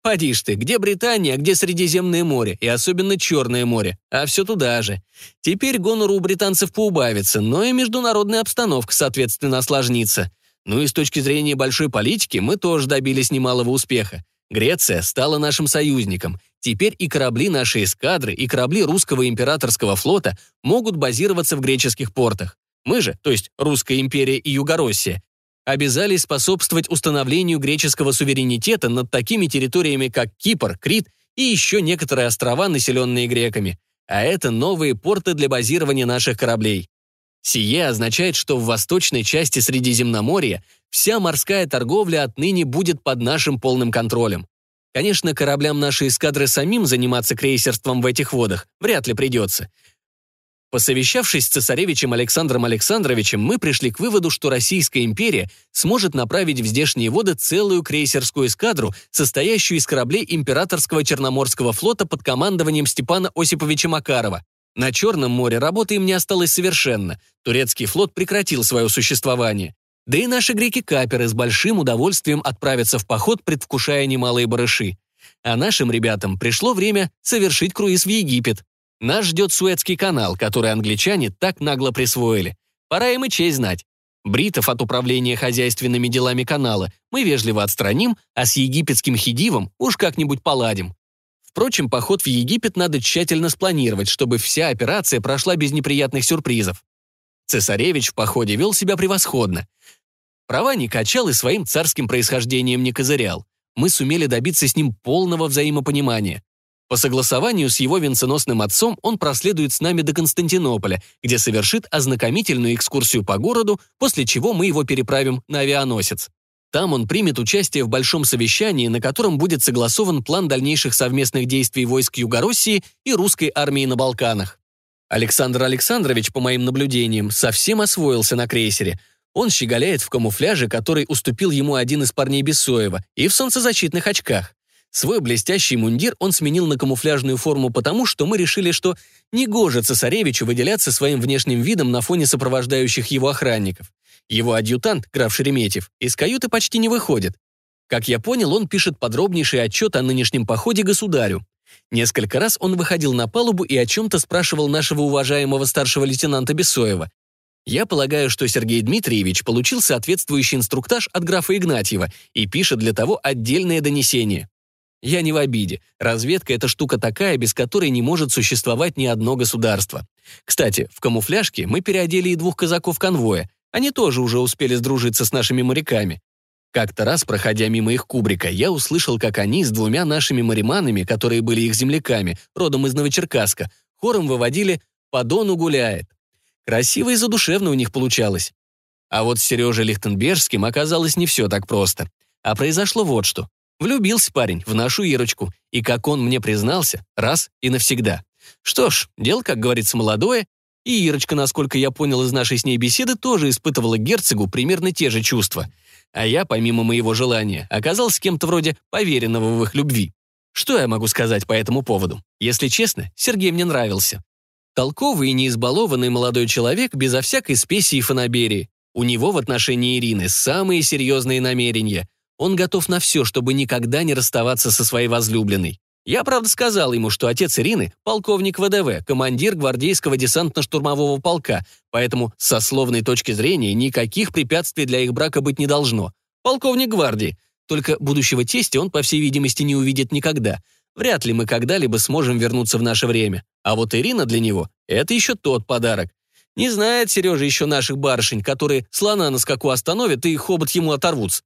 Поди ж ты, где Британия, а где Средиземное море, и особенно Черное море, а все туда же. Теперь гонору у британцев поубавится, но и международная обстановка, соответственно, осложнится. Ну и с точки зрения большой политики мы тоже добились немалого успеха. Греция стала нашим союзником. Теперь и корабли нашей эскадры, и корабли русского императорского флота могут базироваться в греческих портах. Мы же, то есть Русская империя и Югороссия, обязались способствовать установлению греческого суверенитета над такими территориями, как Кипр, Крит и еще некоторые острова, населенные греками. А это новые порты для базирования наших кораблей. Сие означает, что в восточной части Средиземноморья вся морская торговля отныне будет под нашим полным контролем. Конечно, кораблям нашей эскадры самим заниматься крейсерством в этих водах вряд ли придется. Посовещавшись с цесаревичем Александром Александровичем, мы пришли к выводу, что Российская империя сможет направить в здешние воды целую крейсерскую эскадру, состоящую из кораблей императорского Черноморского флота под командованием Степана Осиповича Макарова. На Черном море работы им не осталось совершенно. Турецкий флот прекратил свое существование. Да и наши греки-каперы с большим удовольствием отправятся в поход, предвкушая немалые барыши. А нашим ребятам пришло время совершить круиз в Египет. Нас ждет Суэцкий канал, который англичане так нагло присвоили. Пора им и честь знать. Бритов от управления хозяйственными делами канала мы вежливо отстраним, а с египетским хидивом уж как-нибудь поладим. Впрочем, поход в Египет надо тщательно спланировать, чтобы вся операция прошла без неприятных сюрпризов. Цесаревич в походе вел себя превосходно. Права не качал и своим царским происхождением не козырял. Мы сумели добиться с ним полного взаимопонимания. По согласованию с его венценосным отцом он проследует с нами до Константинополя, где совершит ознакомительную экскурсию по городу, после чего мы его переправим на авианосец. Там он примет участие в большом совещании, на котором будет согласован план дальнейших совместных действий войск Югороссии и русской армии на Балканах. Александр Александрович, по моим наблюдениям, совсем освоился на крейсере. Он щеголяет в камуфляже, который уступил ему один из парней Бессоева, и в солнцезащитных очках. Свой блестящий мундир он сменил на камуфляжную форму потому, что мы решили, что негоже цесаревичу выделяться своим внешним видом на фоне сопровождающих его охранников. Его адъютант, граф Шереметьев, из каюты почти не выходит. Как я понял, он пишет подробнейший отчет о нынешнем походе государю. Несколько раз он выходил на палубу и о чем-то спрашивал нашего уважаемого старшего лейтенанта Бесоева. Я полагаю, что Сергей Дмитриевич получил соответствующий инструктаж от графа Игнатьева и пишет для того отдельное донесение. Я не в обиде. Разведка — это штука такая, без которой не может существовать ни одно государство. Кстати, в камуфляжке мы переодели и двух казаков конвоя. Они тоже уже успели сдружиться с нашими моряками. Как-то раз, проходя мимо их кубрика, я услышал, как они с двумя нашими мариманами, которые были их земляками, родом из Новочеркасска, хором выводили «По Дону гуляет». Красиво и задушевно у них получалось. А вот с Сережей Лихтенбергским оказалось не все так просто. А произошло вот что. Влюбился парень в нашу Ирочку, и, как он мне признался, раз и навсегда. Что ж, дело, как говорится, молодое, и Ирочка, насколько я понял из нашей с ней беседы, тоже испытывала герцогу примерно те же чувства. А я, помимо моего желания, оказался кем-то вроде поверенного в их любви. Что я могу сказать по этому поводу? Если честно, Сергей мне нравился. Толковый и неизбалованный молодой человек безо всякой спеси и фанаберии. У него в отношении Ирины самые серьезные намерения. Он готов на все, чтобы никогда не расставаться со своей возлюбленной. Я, правда, сказал ему, что отец Ирины — полковник ВДВ, командир гвардейского десантно-штурмового полка, поэтому с сословной точки зрения никаких препятствий для их брака быть не должно. Полковник гвардии. Только будущего тестя он, по всей видимости, не увидит никогда. Вряд ли мы когда-либо сможем вернуться в наше время. А вот Ирина для него — это еще тот подарок. Не знает Сережа еще наших барышень, которые слона на скаку остановят и хобот ему оторвутся.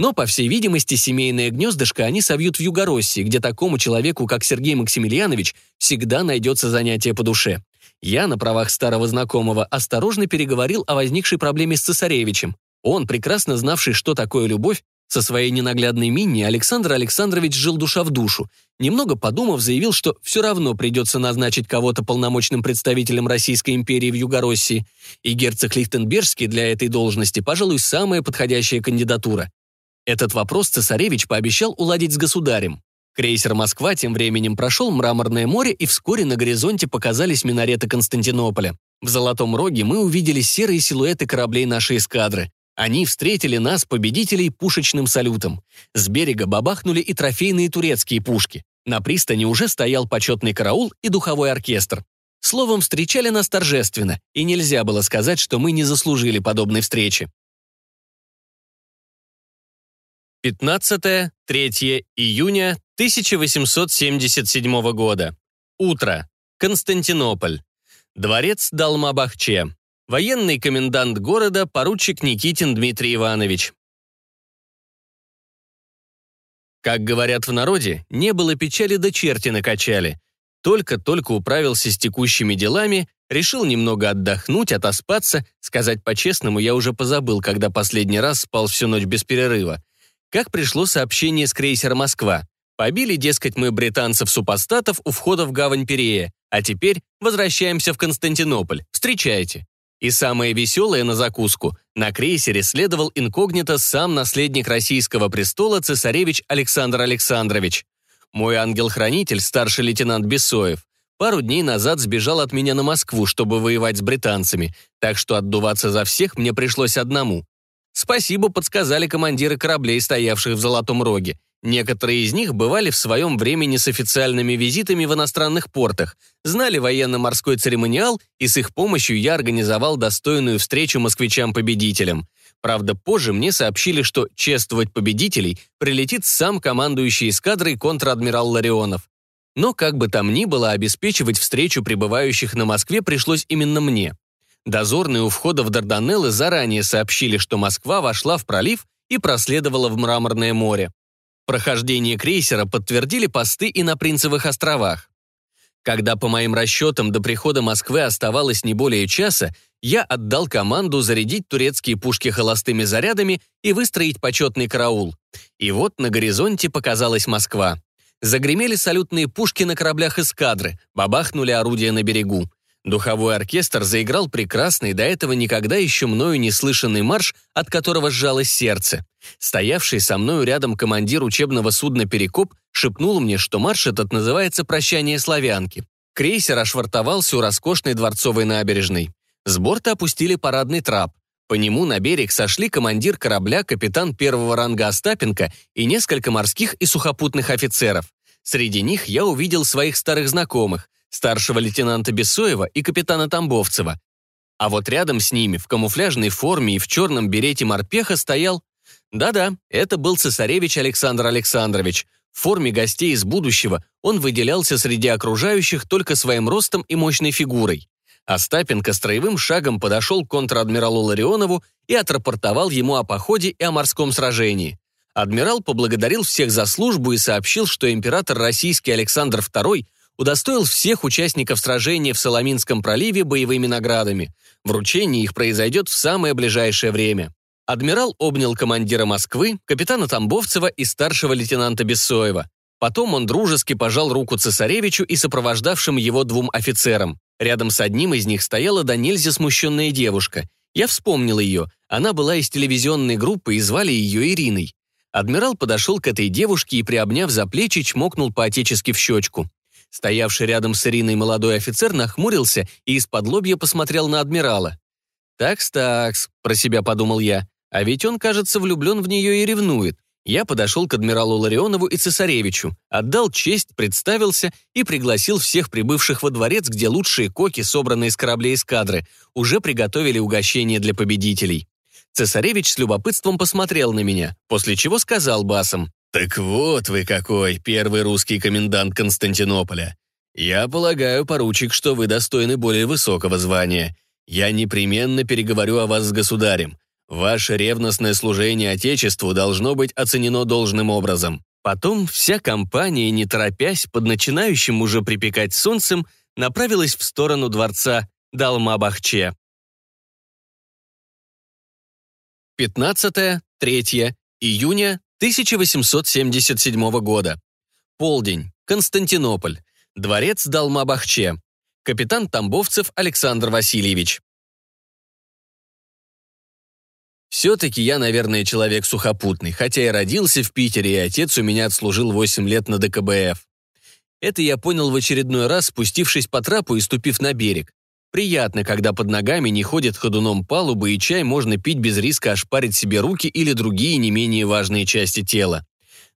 Но, по всей видимости, семейное гнездышко они совьют в Югороссии, где такому человеку, как Сергей Максимiliaнович, всегда найдется занятие по душе. Я, на правах старого знакомого, осторожно переговорил о возникшей проблеме с цесаревичем. Он, прекрасно знавший, что такое любовь, со своей ненаглядной Минни Александр Александрович жил душа в душу. Немного подумав, заявил, что все равно придется назначить кого-то полномочным представителем Российской империи в Югороссии, и герцог Лихтенбергский для этой должности, пожалуй, самая подходящая кандидатура. Этот вопрос цесаревич пообещал уладить с государем. Крейсер «Москва» тем временем прошел Мраморное море, и вскоре на горизонте показались минареты Константинополя. В Золотом Роге мы увидели серые силуэты кораблей нашей эскадры. Они встретили нас, победителей, пушечным салютом. С берега бабахнули и трофейные турецкие пушки. На пристани уже стоял почетный караул и духовой оркестр. Словом, встречали нас торжественно, и нельзя было сказать, что мы не заслужили подобной встречи. 15-3 июня 1877 года. Утро. Константинополь. Дворец Далмабахче. Военный комендант города поручик Никитин Дмитрий Иванович. Как говорят в народе, не было печали до черти накачали. Только-только управился с текущими делами, решил немного отдохнуть, отоспаться. Сказать по-честному, я уже позабыл, когда последний раз спал всю ночь без перерыва. Как пришло сообщение с крейсера «Москва». Побили, дескать, мы британцев-супостатов у входа в гавань Перея, а теперь возвращаемся в Константинополь. Встречайте. И самое веселое на закуску. На крейсере следовал инкогнито сам наследник российского престола цесаревич Александр Александрович. Мой ангел-хранитель, старший лейтенант Бесоев, пару дней назад сбежал от меня на Москву, чтобы воевать с британцами, так что отдуваться за всех мне пришлось одному. Спасибо подсказали командиры кораблей, стоявших в Золотом Роге. Некоторые из них бывали в своем времени с официальными визитами в иностранных портах, знали военно-морской церемониал, и с их помощью я организовал достойную встречу москвичам-победителям. Правда, позже мне сообщили, что чествовать победителей прилетит сам командующий эскадрой контр-адмирал Ларионов. Но как бы там ни было, обеспечивать встречу прибывающих на Москве пришлось именно мне. Дозорные у входа в Дарданеллы заранее сообщили, что Москва вошла в пролив и проследовала в Мраморное море. Прохождение крейсера подтвердили посты и на Принцевых островах. Когда, по моим расчетам, до прихода Москвы оставалось не более часа, я отдал команду зарядить турецкие пушки холостыми зарядами и выстроить почетный караул. И вот на горизонте показалась Москва. Загремели салютные пушки на кораблях эскадры, бабахнули орудия на берегу. Духовой оркестр заиграл прекрасный, до этого никогда еще мною не слышанный марш, от которого сжалось сердце. Стоявший со мною рядом командир учебного судна «Перекоп» шепнул мне, что марш этот называется «Прощание славянки». Крейсер ошвартовался у роскошной дворцовой набережной. С борта опустили парадный трап. По нему на берег сошли командир корабля, капитан первого ранга Остапенко и несколько морских и сухопутных офицеров. Среди них я увидел своих старых знакомых – старшего лейтенанта Бесоева и капитана Тамбовцева. А вот рядом с ними, в камуфляжной форме и в черном берете морпеха, стоял... Да-да, это был цесаревич Александр Александрович. В форме гостей из будущего он выделялся среди окружающих только своим ростом и мощной фигурой. Остапенко строевым шагом подошел к контр-адмиралу Ларионову и отрапортовал ему о походе и о морском сражении. Адмирал поблагодарил всех за службу и сообщил, что император российский Александр II удостоил всех участников сражения в Соломинском проливе боевыми наградами. Вручение их произойдет в самое ближайшее время. Адмирал обнял командира Москвы, капитана Тамбовцева и старшего лейтенанта Бессоева. Потом он дружески пожал руку цесаревичу и сопровождавшим его двум офицерам. Рядом с одним из них стояла до нельзя смущенная девушка. Я вспомнил ее. Она была из телевизионной группы и звали ее Ириной. Адмирал подошел к этой девушке и, приобняв за плечи, чмокнул по-отечески в щечку. Стоявший рядом с Ириной молодой офицер нахмурился и из-под лобья посмотрел на адмирала. «Такс-такс», — про себя подумал я, «а ведь он, кажется, влюблен в нее и ревнует». Я подошел к адмиралу Ларионову и цесаревичу, отдал честь, представился и пригласил всех прибывших во дворец, где лучшие коки, собранные из кораблей эскадры, уже приготовили угощение для победителей. Цесаревич с любопытством посмотрел на меня, после чего сказал басом, «Так вот вы какой, первый русский комендант Константинополя. Я полагаю, поручик, что вы достойны более высокого звания. Я непременно переговорю о вас с государем. Ваше ревностное служение Отечеству должно быть оценено должным образом». Потом вся компания, не торопясь, под начинающим уже припекать солнцем, направилась в сторону дворца Далма-Бахче. 15-3 июня 1877 года. Полдень. Константинополь. Дворец Далма-Бахче. Капитан Тамбовцев Александр Васильевич. Все-таки я, наверное, человек сухопутный, хотя и родился в Питере, и отец у меня отслужил 8 лет на ДКБФ. Это я понял в очередной раз, спустившись по трапу и ступив на берег. Приятно, когда под ногами не ходит ходуном палубы, и чай можно пить без риска ошпарить себе руки или другие не менее важные части тела.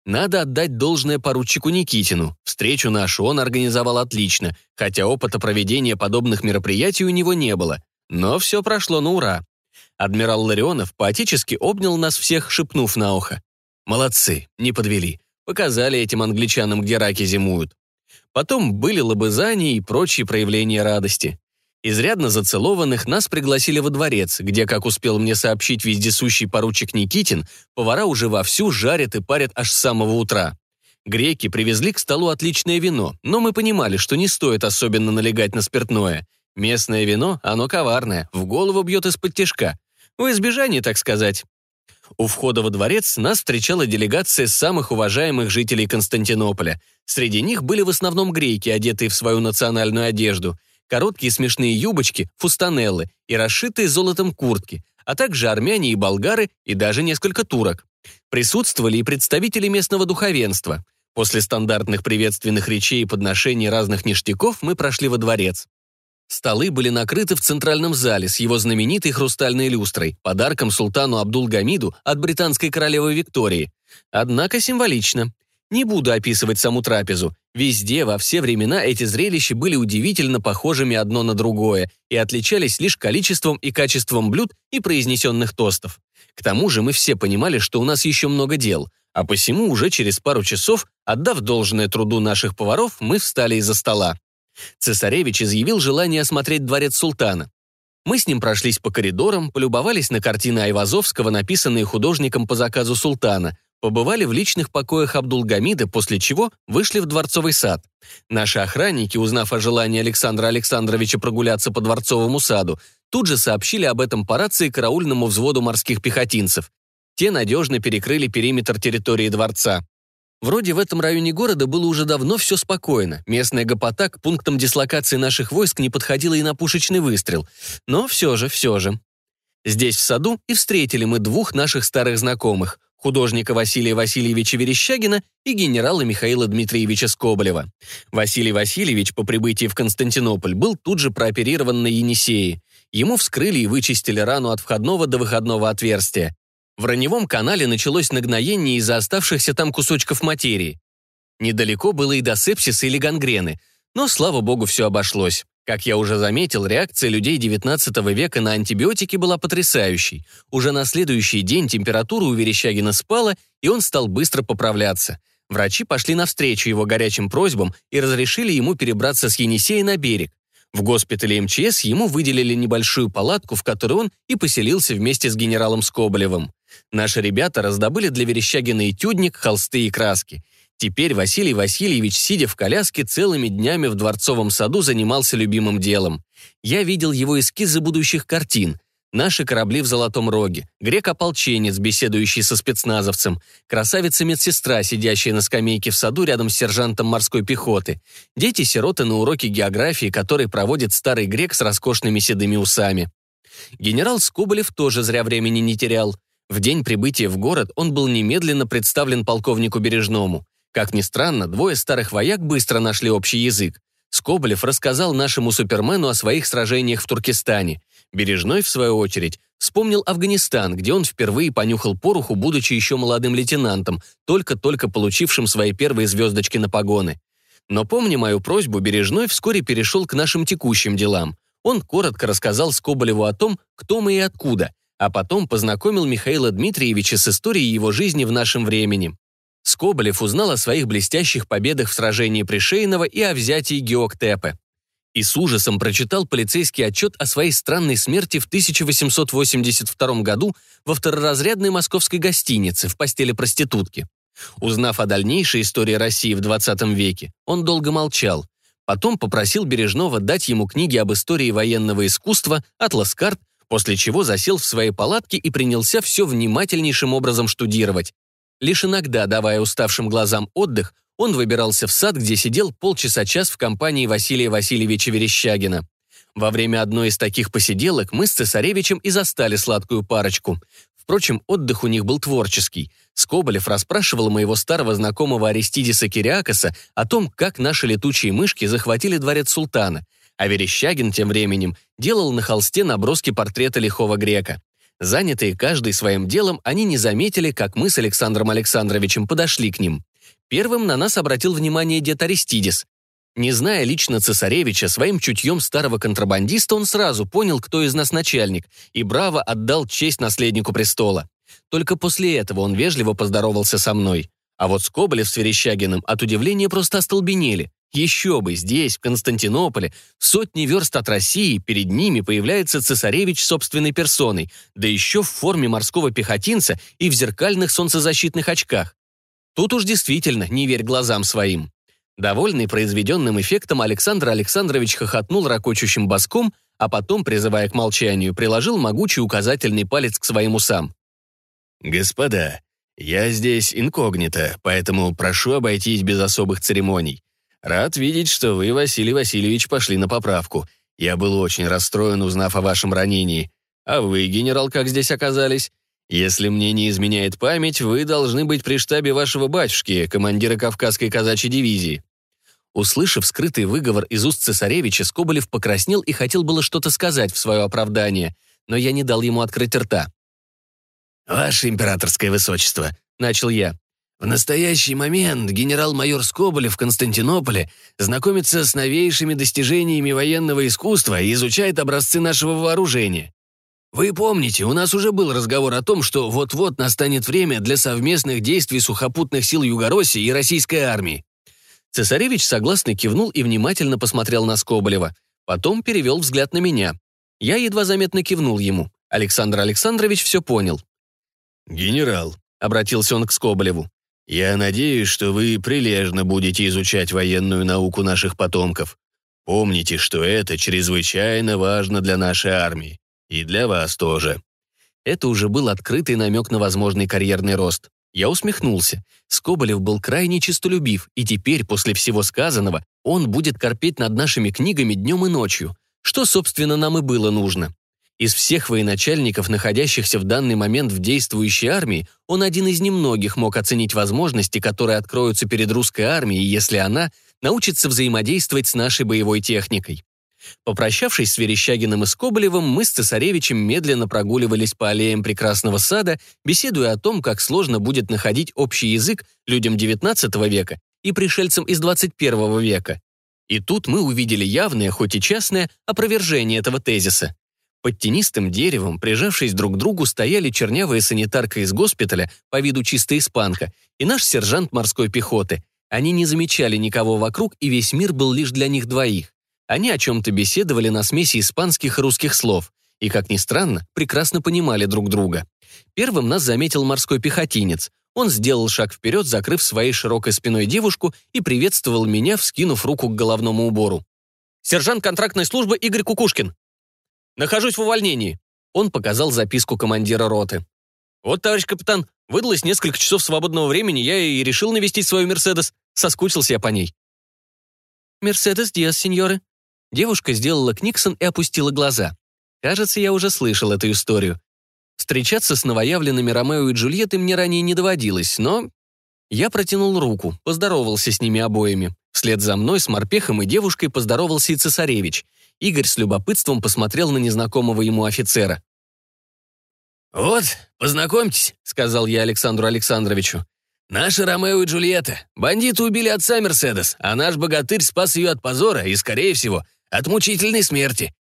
Надо отдать должное поручику Никитину. Встречу нашу он организовал отлично, хотя опыта проведения подобных мероприятий у него не было. Но все прошло на ура. Адмирал Ларионов поотечески обнял нас всех, шепнув на ухо. «Молодцы, не подвели. Показали этим англичанам, где раки зимуют». Потом были лобызания и прочие проявления радости. Изрядно зацелованных нас пригласили во дворец, где, как успел мне сообщить вездесущий поручик Никитин, повара уже вовсю жарят и парят аж с самого утра. Греки привезли к столу отличное вино, но мы понимали, что не стоит особенно налегать на спиртное. Местное вино, оно коварное, в голову бьет из-под тяжка. В избежание, так сказать. У входа во дворец нас встречала делегация самых уважаемых жителей Константинополя. Среди них были в основном греки, одетые в свою национальную одежду – короткие смешные юбочки, фустанеллы и расшитые золотом куртки, а также армяне и болгары и даже несколько турок. Присутствовали и представители местного духовенства. После стандартных приветственных речей и подношений разных ништяков мы прошли во дворец. Столы были накрыты в центральном зале с его знаменитой хрустальной люстрой, подарком султану Абдул-Гамиду от британской королевы Виктории. Однако символично. Не буду описывать саму трапезу. Везде, во все времена эти зрелища были удивительно похожими одно на другое и отличались лишь количеством и качеством блюд и произнесенных тостов. К тому же мы все понимали, что у нас еще много дел, а посему уже через пару часов, отдав должное труду наших поваров, мы встали из-за стола. Цесаревич изъявил желание осмотреть дворец султана. Мы с ним прошлись по коридорам, полюбовались на картины Айвазовского, написанные художником по заказу султана, побывали в личных покоях Абдулгамида, после чего вышли в дворцовый сад. Наши охранники, узнав о желании Александра Александровича прогуляться по дворцовому саду, тут же сообщили об этом по рации караульному взводу морских пехотинцев. Те надежно перекрыли периметр территории дворца. Вроде в этом районе города было уже давно все спокойно. Местная гопота к пунктам дислокации наших войск не подходила и на пушечный выстрел. Но все же, все же. Здесь, в саду, и встретили мы двух наших старых знакомых художника Василия Васильевича Верещагина и генерала Михаила Дмитриевича Скоболева. Василий Васильевич по прибытии в Константинополь был тут же прооперирован на Енисее. Ему вскрыли и вычистили рану от входного до выходного отверстия. В раневом канале началось нагноение из-за оставшихся там кусочков материи. Недалеко было и до сепсиса или гангрены, но, слава богу, все обошлось. Как я уже заметил, реакция людей XIX века на антибиотики была потрясающей. Уже на следующий день температура у Верещагина спала, и он стал быстро поправляться. Врачи пошли навстречу его горячим просьбам и разрешили ему перебраться с Енисея на берег. В госпитале МЧС ему выделили небольшую палатку, в которой он и поселился вместе с генералом Скоболевым. Наши ребята раздобыли для Верещагина этюдник, холсты и краски. Теперь Василий Васильевич, сидя в коляске, целыми днями в Дворцовом саду занимался любимым делом. Я видел его эскизы будущих картин. Наши корабли в Золотом Роге, грек-ополченец, беседующий со спецназовцем, красавица-медсестра, сидящая на скамейке в саду рядом с сержантом морской пехоты, дети-сироты на уроке географии, который проводит старый грек с роскошными седыми усами. Генерал Скоболев тоже зря времени не терял. В день прибытия в город он был немедленно представлен полковнику Бережному. Как ни странно, двое старых вояк быстро нашли общий язык. Скоболев рассказал нашему супермену о своих сражениях в Туркестане. Бережной, в свою очередь, вспомнил Афганистан, где он впервые понюхал пороху, будучи еще молодым лейтенантом, только-только получившим свои первые звездочки на погоны. Но помня мою просьбу, Бережной вскоре перешел к нашим текущим делам. Он коротко рассказал Скоболеву о том, кто мы и откуда, а потом познакомил Михаила Дмитриевича с историей его жизни в нашем времени. Скоболев узнал о своих блестящих победах в сражении при Шейново и о взятии Геоктепе. и с ужасом прочитал полицейский отчет о своей странной смерти в 1882 году во второразрядной московской гостинице в постели проститутки. Узнав о дальнейшей истории России в 20 веке, он долго молчал. Потом попросил Бережного дать ему книги об истории военного искусства, атлас карт, после чего засел в своей палатке и принялся все внимательнейшим образом штудировать. Лишь иногда, давая уставшим глазам отдых, он выбирался в сад, где сидел полчаса-час в компании Василия Васильевича Верещагина. Во время одной из таких посиделок мы с цесаревичем и застали сладкую парочку. Впрочем, отдых у них был творческий. Скоболев расспрашивал моего старого знакомого Аристидиса Кириакоса о том, как наши летучие мышки захватили дворец султана, а Верещагин тем временем делал на холсте наброски портрета лихого грека. Занятые каждый своим делом, они не заметили, как мы с Александром Александровичем подошли к ним. Первым на нас обратил внимание дед Аристидис. Не зная лично цесаревича, своим чутьем старого контрабандиста он сразу понял, кто из нас начальник, и браво отдал честь наследнику престола. Только после этого он вежливо поздоровался со мной. А вот Скоболев с Верещагиным от удивления просто остолбенели. Еще бы, здесь, в Константинополе, сотни верст от России, перед ними появляется цесаревич собственной персоной, да еще в форме морского пехотинца и в зеркальных солнцезащитных очках. Тут уж действительно не верь глазам своим. Довольный произведенным эффектом, Александр Александрович хохотнул ракочущим боском, а потом, призывая к молчанию, приложил могучий указательный палец к своим усам. «Господа, я здесь инкогнито, поэтому прошу обойтись без особых церемоний. Рад видеть, что вы, Василий Васильевич, пошли на поправку. Я был очень расстроен, узнав о вашем ранении. А вы, генерал, как здесь оказались? Если мне не изменяет память, вы должны быть при штабе вашего батюшки, командира Кавказской казачьей дивизии». Услышав скрытый выговор из уст цесаревича, Скоболев покраснел и хотел было что-то сказать в свое оправдание, но я не дал ему открыть рта. «Ваше императорское высочество», — начал я, в настоящий момент генерал-майор Скоболев в Константинополе знакомится с новейшими достижениями военного искусства и изучает образцы нашего вооружения. Вы помните, у нас уже был разговор о том, что вот-вот настанет время для совместных действий сухопутных сил Югороссии и российской армии. Цесаревич согласно кивнул и внимательно посмотрел на Скоболева. Потом перевел взгляд на меня. Я едва заметно кивнул ему. Александр Александрович все понял. «Генерал», — обратился он к Скоболеву, «я надеюсь, что вы прилежно будете изучать военную науку наших потомков. Помните, что это чрезвычайно важно для нашей армии. И для вас тоже». Это уже был открытый намек на возможный карьерный рост. Я усмехнулся. Скоболев был крайне честолюбив, и теперь, после всего сказанного, он будет корпеть над нашими книгами днем и ночью. Что, собственно, нам и было нужно. Из всех военачальников, находящихся в данный момент в действующей армии, он один из немногих мог оценить возможности, которые откроются перед русской армией, если она научится взаимодействовать с нашей боевой техникой. Попрощавшись с Верещагиным и Скоболевым, мы с цесаревичем медленно прогуливались по аллеям прекрасного сада, беседуя о том, как сложно будет находить общий язык людям XIX века и пришельцам из XXI века. И тут мы увидели явное, хоть и частное, опровержение этого тезиса. Под тенистым деревом, прижавшись друг к другу, стояли чернявая санитарка из госпиталя, по виду чистая испанка, и наш сержант морской пехоты. Они не замечали никого вокруг, и весь мир был лишь для них двоих. Они о чем-то беседовали на смеси испанских и русских слов, и, как ни странно, прекрасно понимали друг друга. Первым нас заметил морской пехотинец. Он сделал шаг вперед, закрыв своей широкой спиной девушку и приветствовал меня, вскинув руку к головному убору. «Сержант контрактной службы Игорь Кукушкин. Нахожусь в увольнении». Он показал записку командира роты. «Вот, товарищ капитан, выдалось несколько часов свободного времени, я и решил навестить свою «Мерседес». Соскучился я по ней». «Мерседес Диас, сеньоры», Девушка сделала книксон и опустила глаза. Кажется, я уже слышал эту историю. Встречаться с новоявленными Ромео и Джульеттой мне ранее не доводилось, но... Я протянул руку, поздоровался с ними обоими. Вслед за мной с морпехом и девушкой поздоровался и цесаревич. Игорь с любопытством посмотрел на незнакомого ему офицера. «Вот, познакомьтесь», — сказал я Александру Александровичу. Наши Ромео и Джульетта. Бандиты убили отца Мерседес, а наш богатырь спас ее от позора и, скорее всего, от мучительной смерти.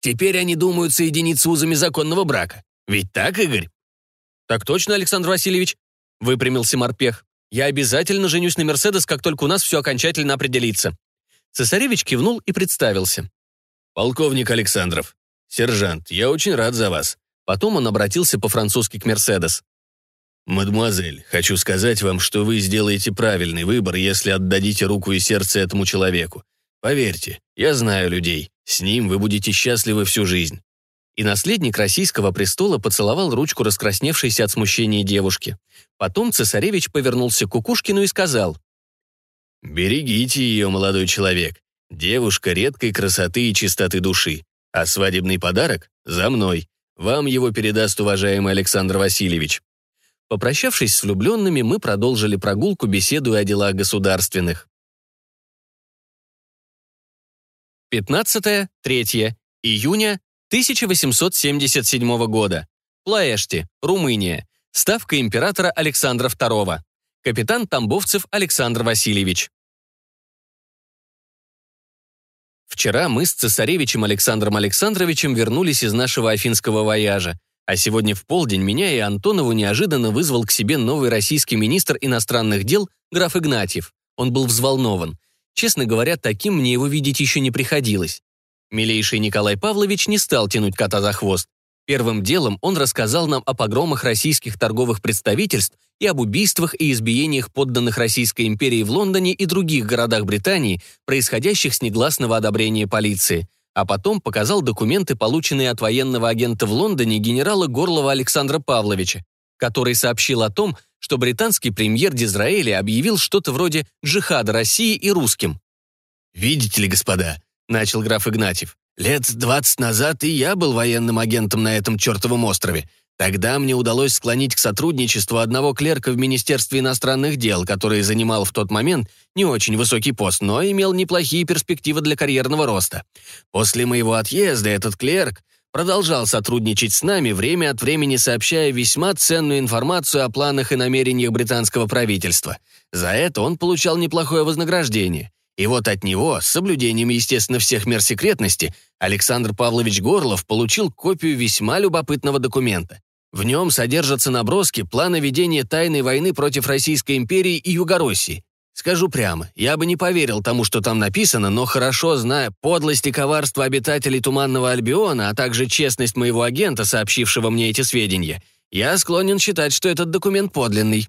Теперь они думают соединиться узами законного брака. Ведь так, Игорь?» «Так точно, Александр Васильевич», — выпрямился морпех. «Я обязательно женюсь на Мерседес, как только у нас все окончательно определится». Цесаревич кивнул и представился. «Полковник Александров. Сержант, я очень рад за вас». Потом он обратился по-французски к Мерседес. «Мадемуазель, хочу сказать вам, что вы сделаете правильный выбор, если отдадите руку и сердце этому человеку. Поверьте, я знаю людей. С ним вы будете счастливы всю жизнь». И наследник российского престола поцеловал ручку раскрасневшейся от смущения девушки. Потом цесаревич повернулся к Кукушкину и сказал. «Берегите ее, молодой человек. Девушка редкой красоты и чистоты души. А свадебный подарок — за мной. Вам его передаст уважаемый Александр Васильевич». Попрощавшись с влюбленными, мы продолжили прогулку, беседуя о делах государственных. 15-3 июня 1877 года. Плаэшти, Румыния. Ставка императора Александра II. Капитан Тамбовцев Александр Васильевич. Вчера мы с цесаревичем Александром Александровичем вернулись из нашего афинского вояжа. А сегодня в полдень меня и Антонову неожиданно вызвал к себе новый российский министр иностранных дел граф Игнатьев. Он был взволнован. Честно говоря, таким мне его видеть еще не приходилось. Милейший Николай Павлович не стал тянуть кота за хвост. Первым делом он рассказал нам о погромах российских торговых представительств и об убийствах и избиениях подданных Российской империи в Лондоне и других городах Британии, происходящих с негласного одобрения полиции – а потом показал документы, полученные от военного агента в Лондоне генерала Горлова Александра Павловича, который сообщил о том, что британский премьер Дизраэля объявил что-то вроде джихада России и русским. «Видите ли, господа», — начал граф Игнатьев, «лет двадцать назад и я был военным агентом на этом чертовом острове. Тогда мне удалось склонить к сотрудничеству одного клерка в Министерстве иностранных дел, который занимал в тот момент не очень высокий пост, но имел неплохие перспективы для карьерного роста. После моего отъезда этот клерк продолжал сотрудничать с нами, время от времени сообщая весьма ценную информацию о планах и намерениях британского правительства. За это он получал неплохое вознаграждение. И вот от него, с соблюдением, естественно, всех мер секретности, Александр Павлович Горлов получил копию весьма любопытного документа. В нем содержатся наброски плана ведения тайной войны против Российской империи и Югороссии. Скажу прямо, я бы не поверил тому, что там написано, но хорошо зная подлость и коварство обитателей Туманного Альбиона, а также честность моего агента, сообщившего мне эти сведения, я склонен считать, что этот документ подлинный.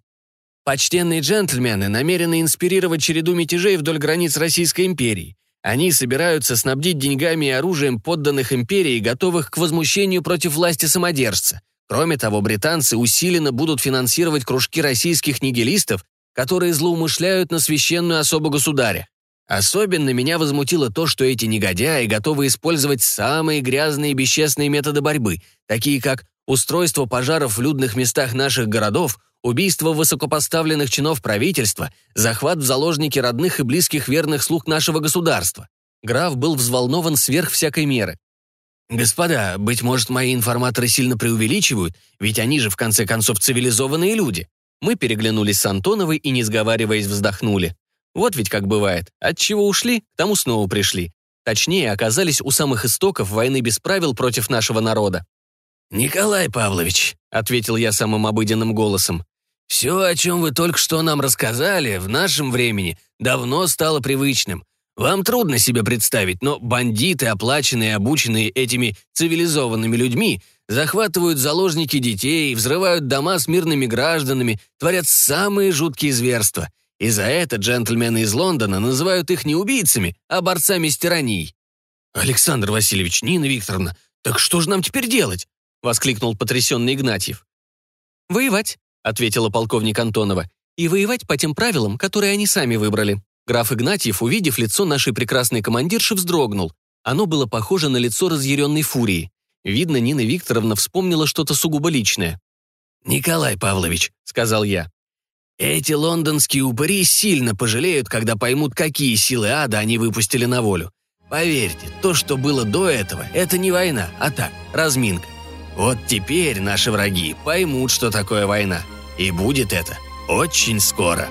Почтенные джентльмены намерены инспирировать череду мятежей вдоль границ Российской империи. Они собираются снабдить деньгами и оружием подданных империи, готовых к возмущению против власти самодержца. Кроме того, британцы усиленно будут финансировать кружки российских нигилистов, которые злоумышляют на священную особу государя. Особенно меня возмутило то, что эти негодяи готовы использовать самые грязные и бесчестные методы борьбы, такие как устройство пожаров в людных местах наших городов, убийство высокопоставленных чинов правительства, захват в заложники родных и близких верных слуг нашего государства. Граф был взволнован сверх всякой меры. «Господа, быть может, мои информаторы сильно преувеличивают, ведь они же, в конце концов, цивилизованные люди». Мы переглянулись с Антоновой и, не сговариваясь, вздохнули. Вот ведь как бывает. От чего ушли, к тому снова пришли. Точнее, оказались у самых истоков войны без правил против нашего народа. «Николай Павлович», — ответил я самым обыденным голосом, «все, о чем вы только что нам рассказали, в нашем времени давно стало привычным. Вам трудно себе представить, но бандиты, оплаченные и обученные этими цивилизованными людьми, захватывают заложники детей, взрывают дома с мирными гражданами, творят самые жуткие зверства. И за это джентльмены из Лондона называют их не убийцами, а борцами с тиранией. «Александр Васильевич, Нина Викторовна, так что же нам теперь делать?» — воскликнул потрясенный Игнатьев. «Воевать», — ответила полковник Антонова, «и воевать по тем правилам, которые они сами выбрали». Граф Игнатьев, увидев лицо нашей прекрасной командирши, вздрогнул. Оно было похоже на лицо разъяренной фурии. Видно, Нина Викторовна вспомнила что-то сугубо личное. «Николай Павлович», — сказал я, — «эти лондонские упыри сильно пожалеют, когда поймут, какие силы ада они выпустили на волю. Поверьте, то, что было до этого, это не война, а так, разминка. Вот теперь наши враги поймут, что такое война. И будет это очень скоро».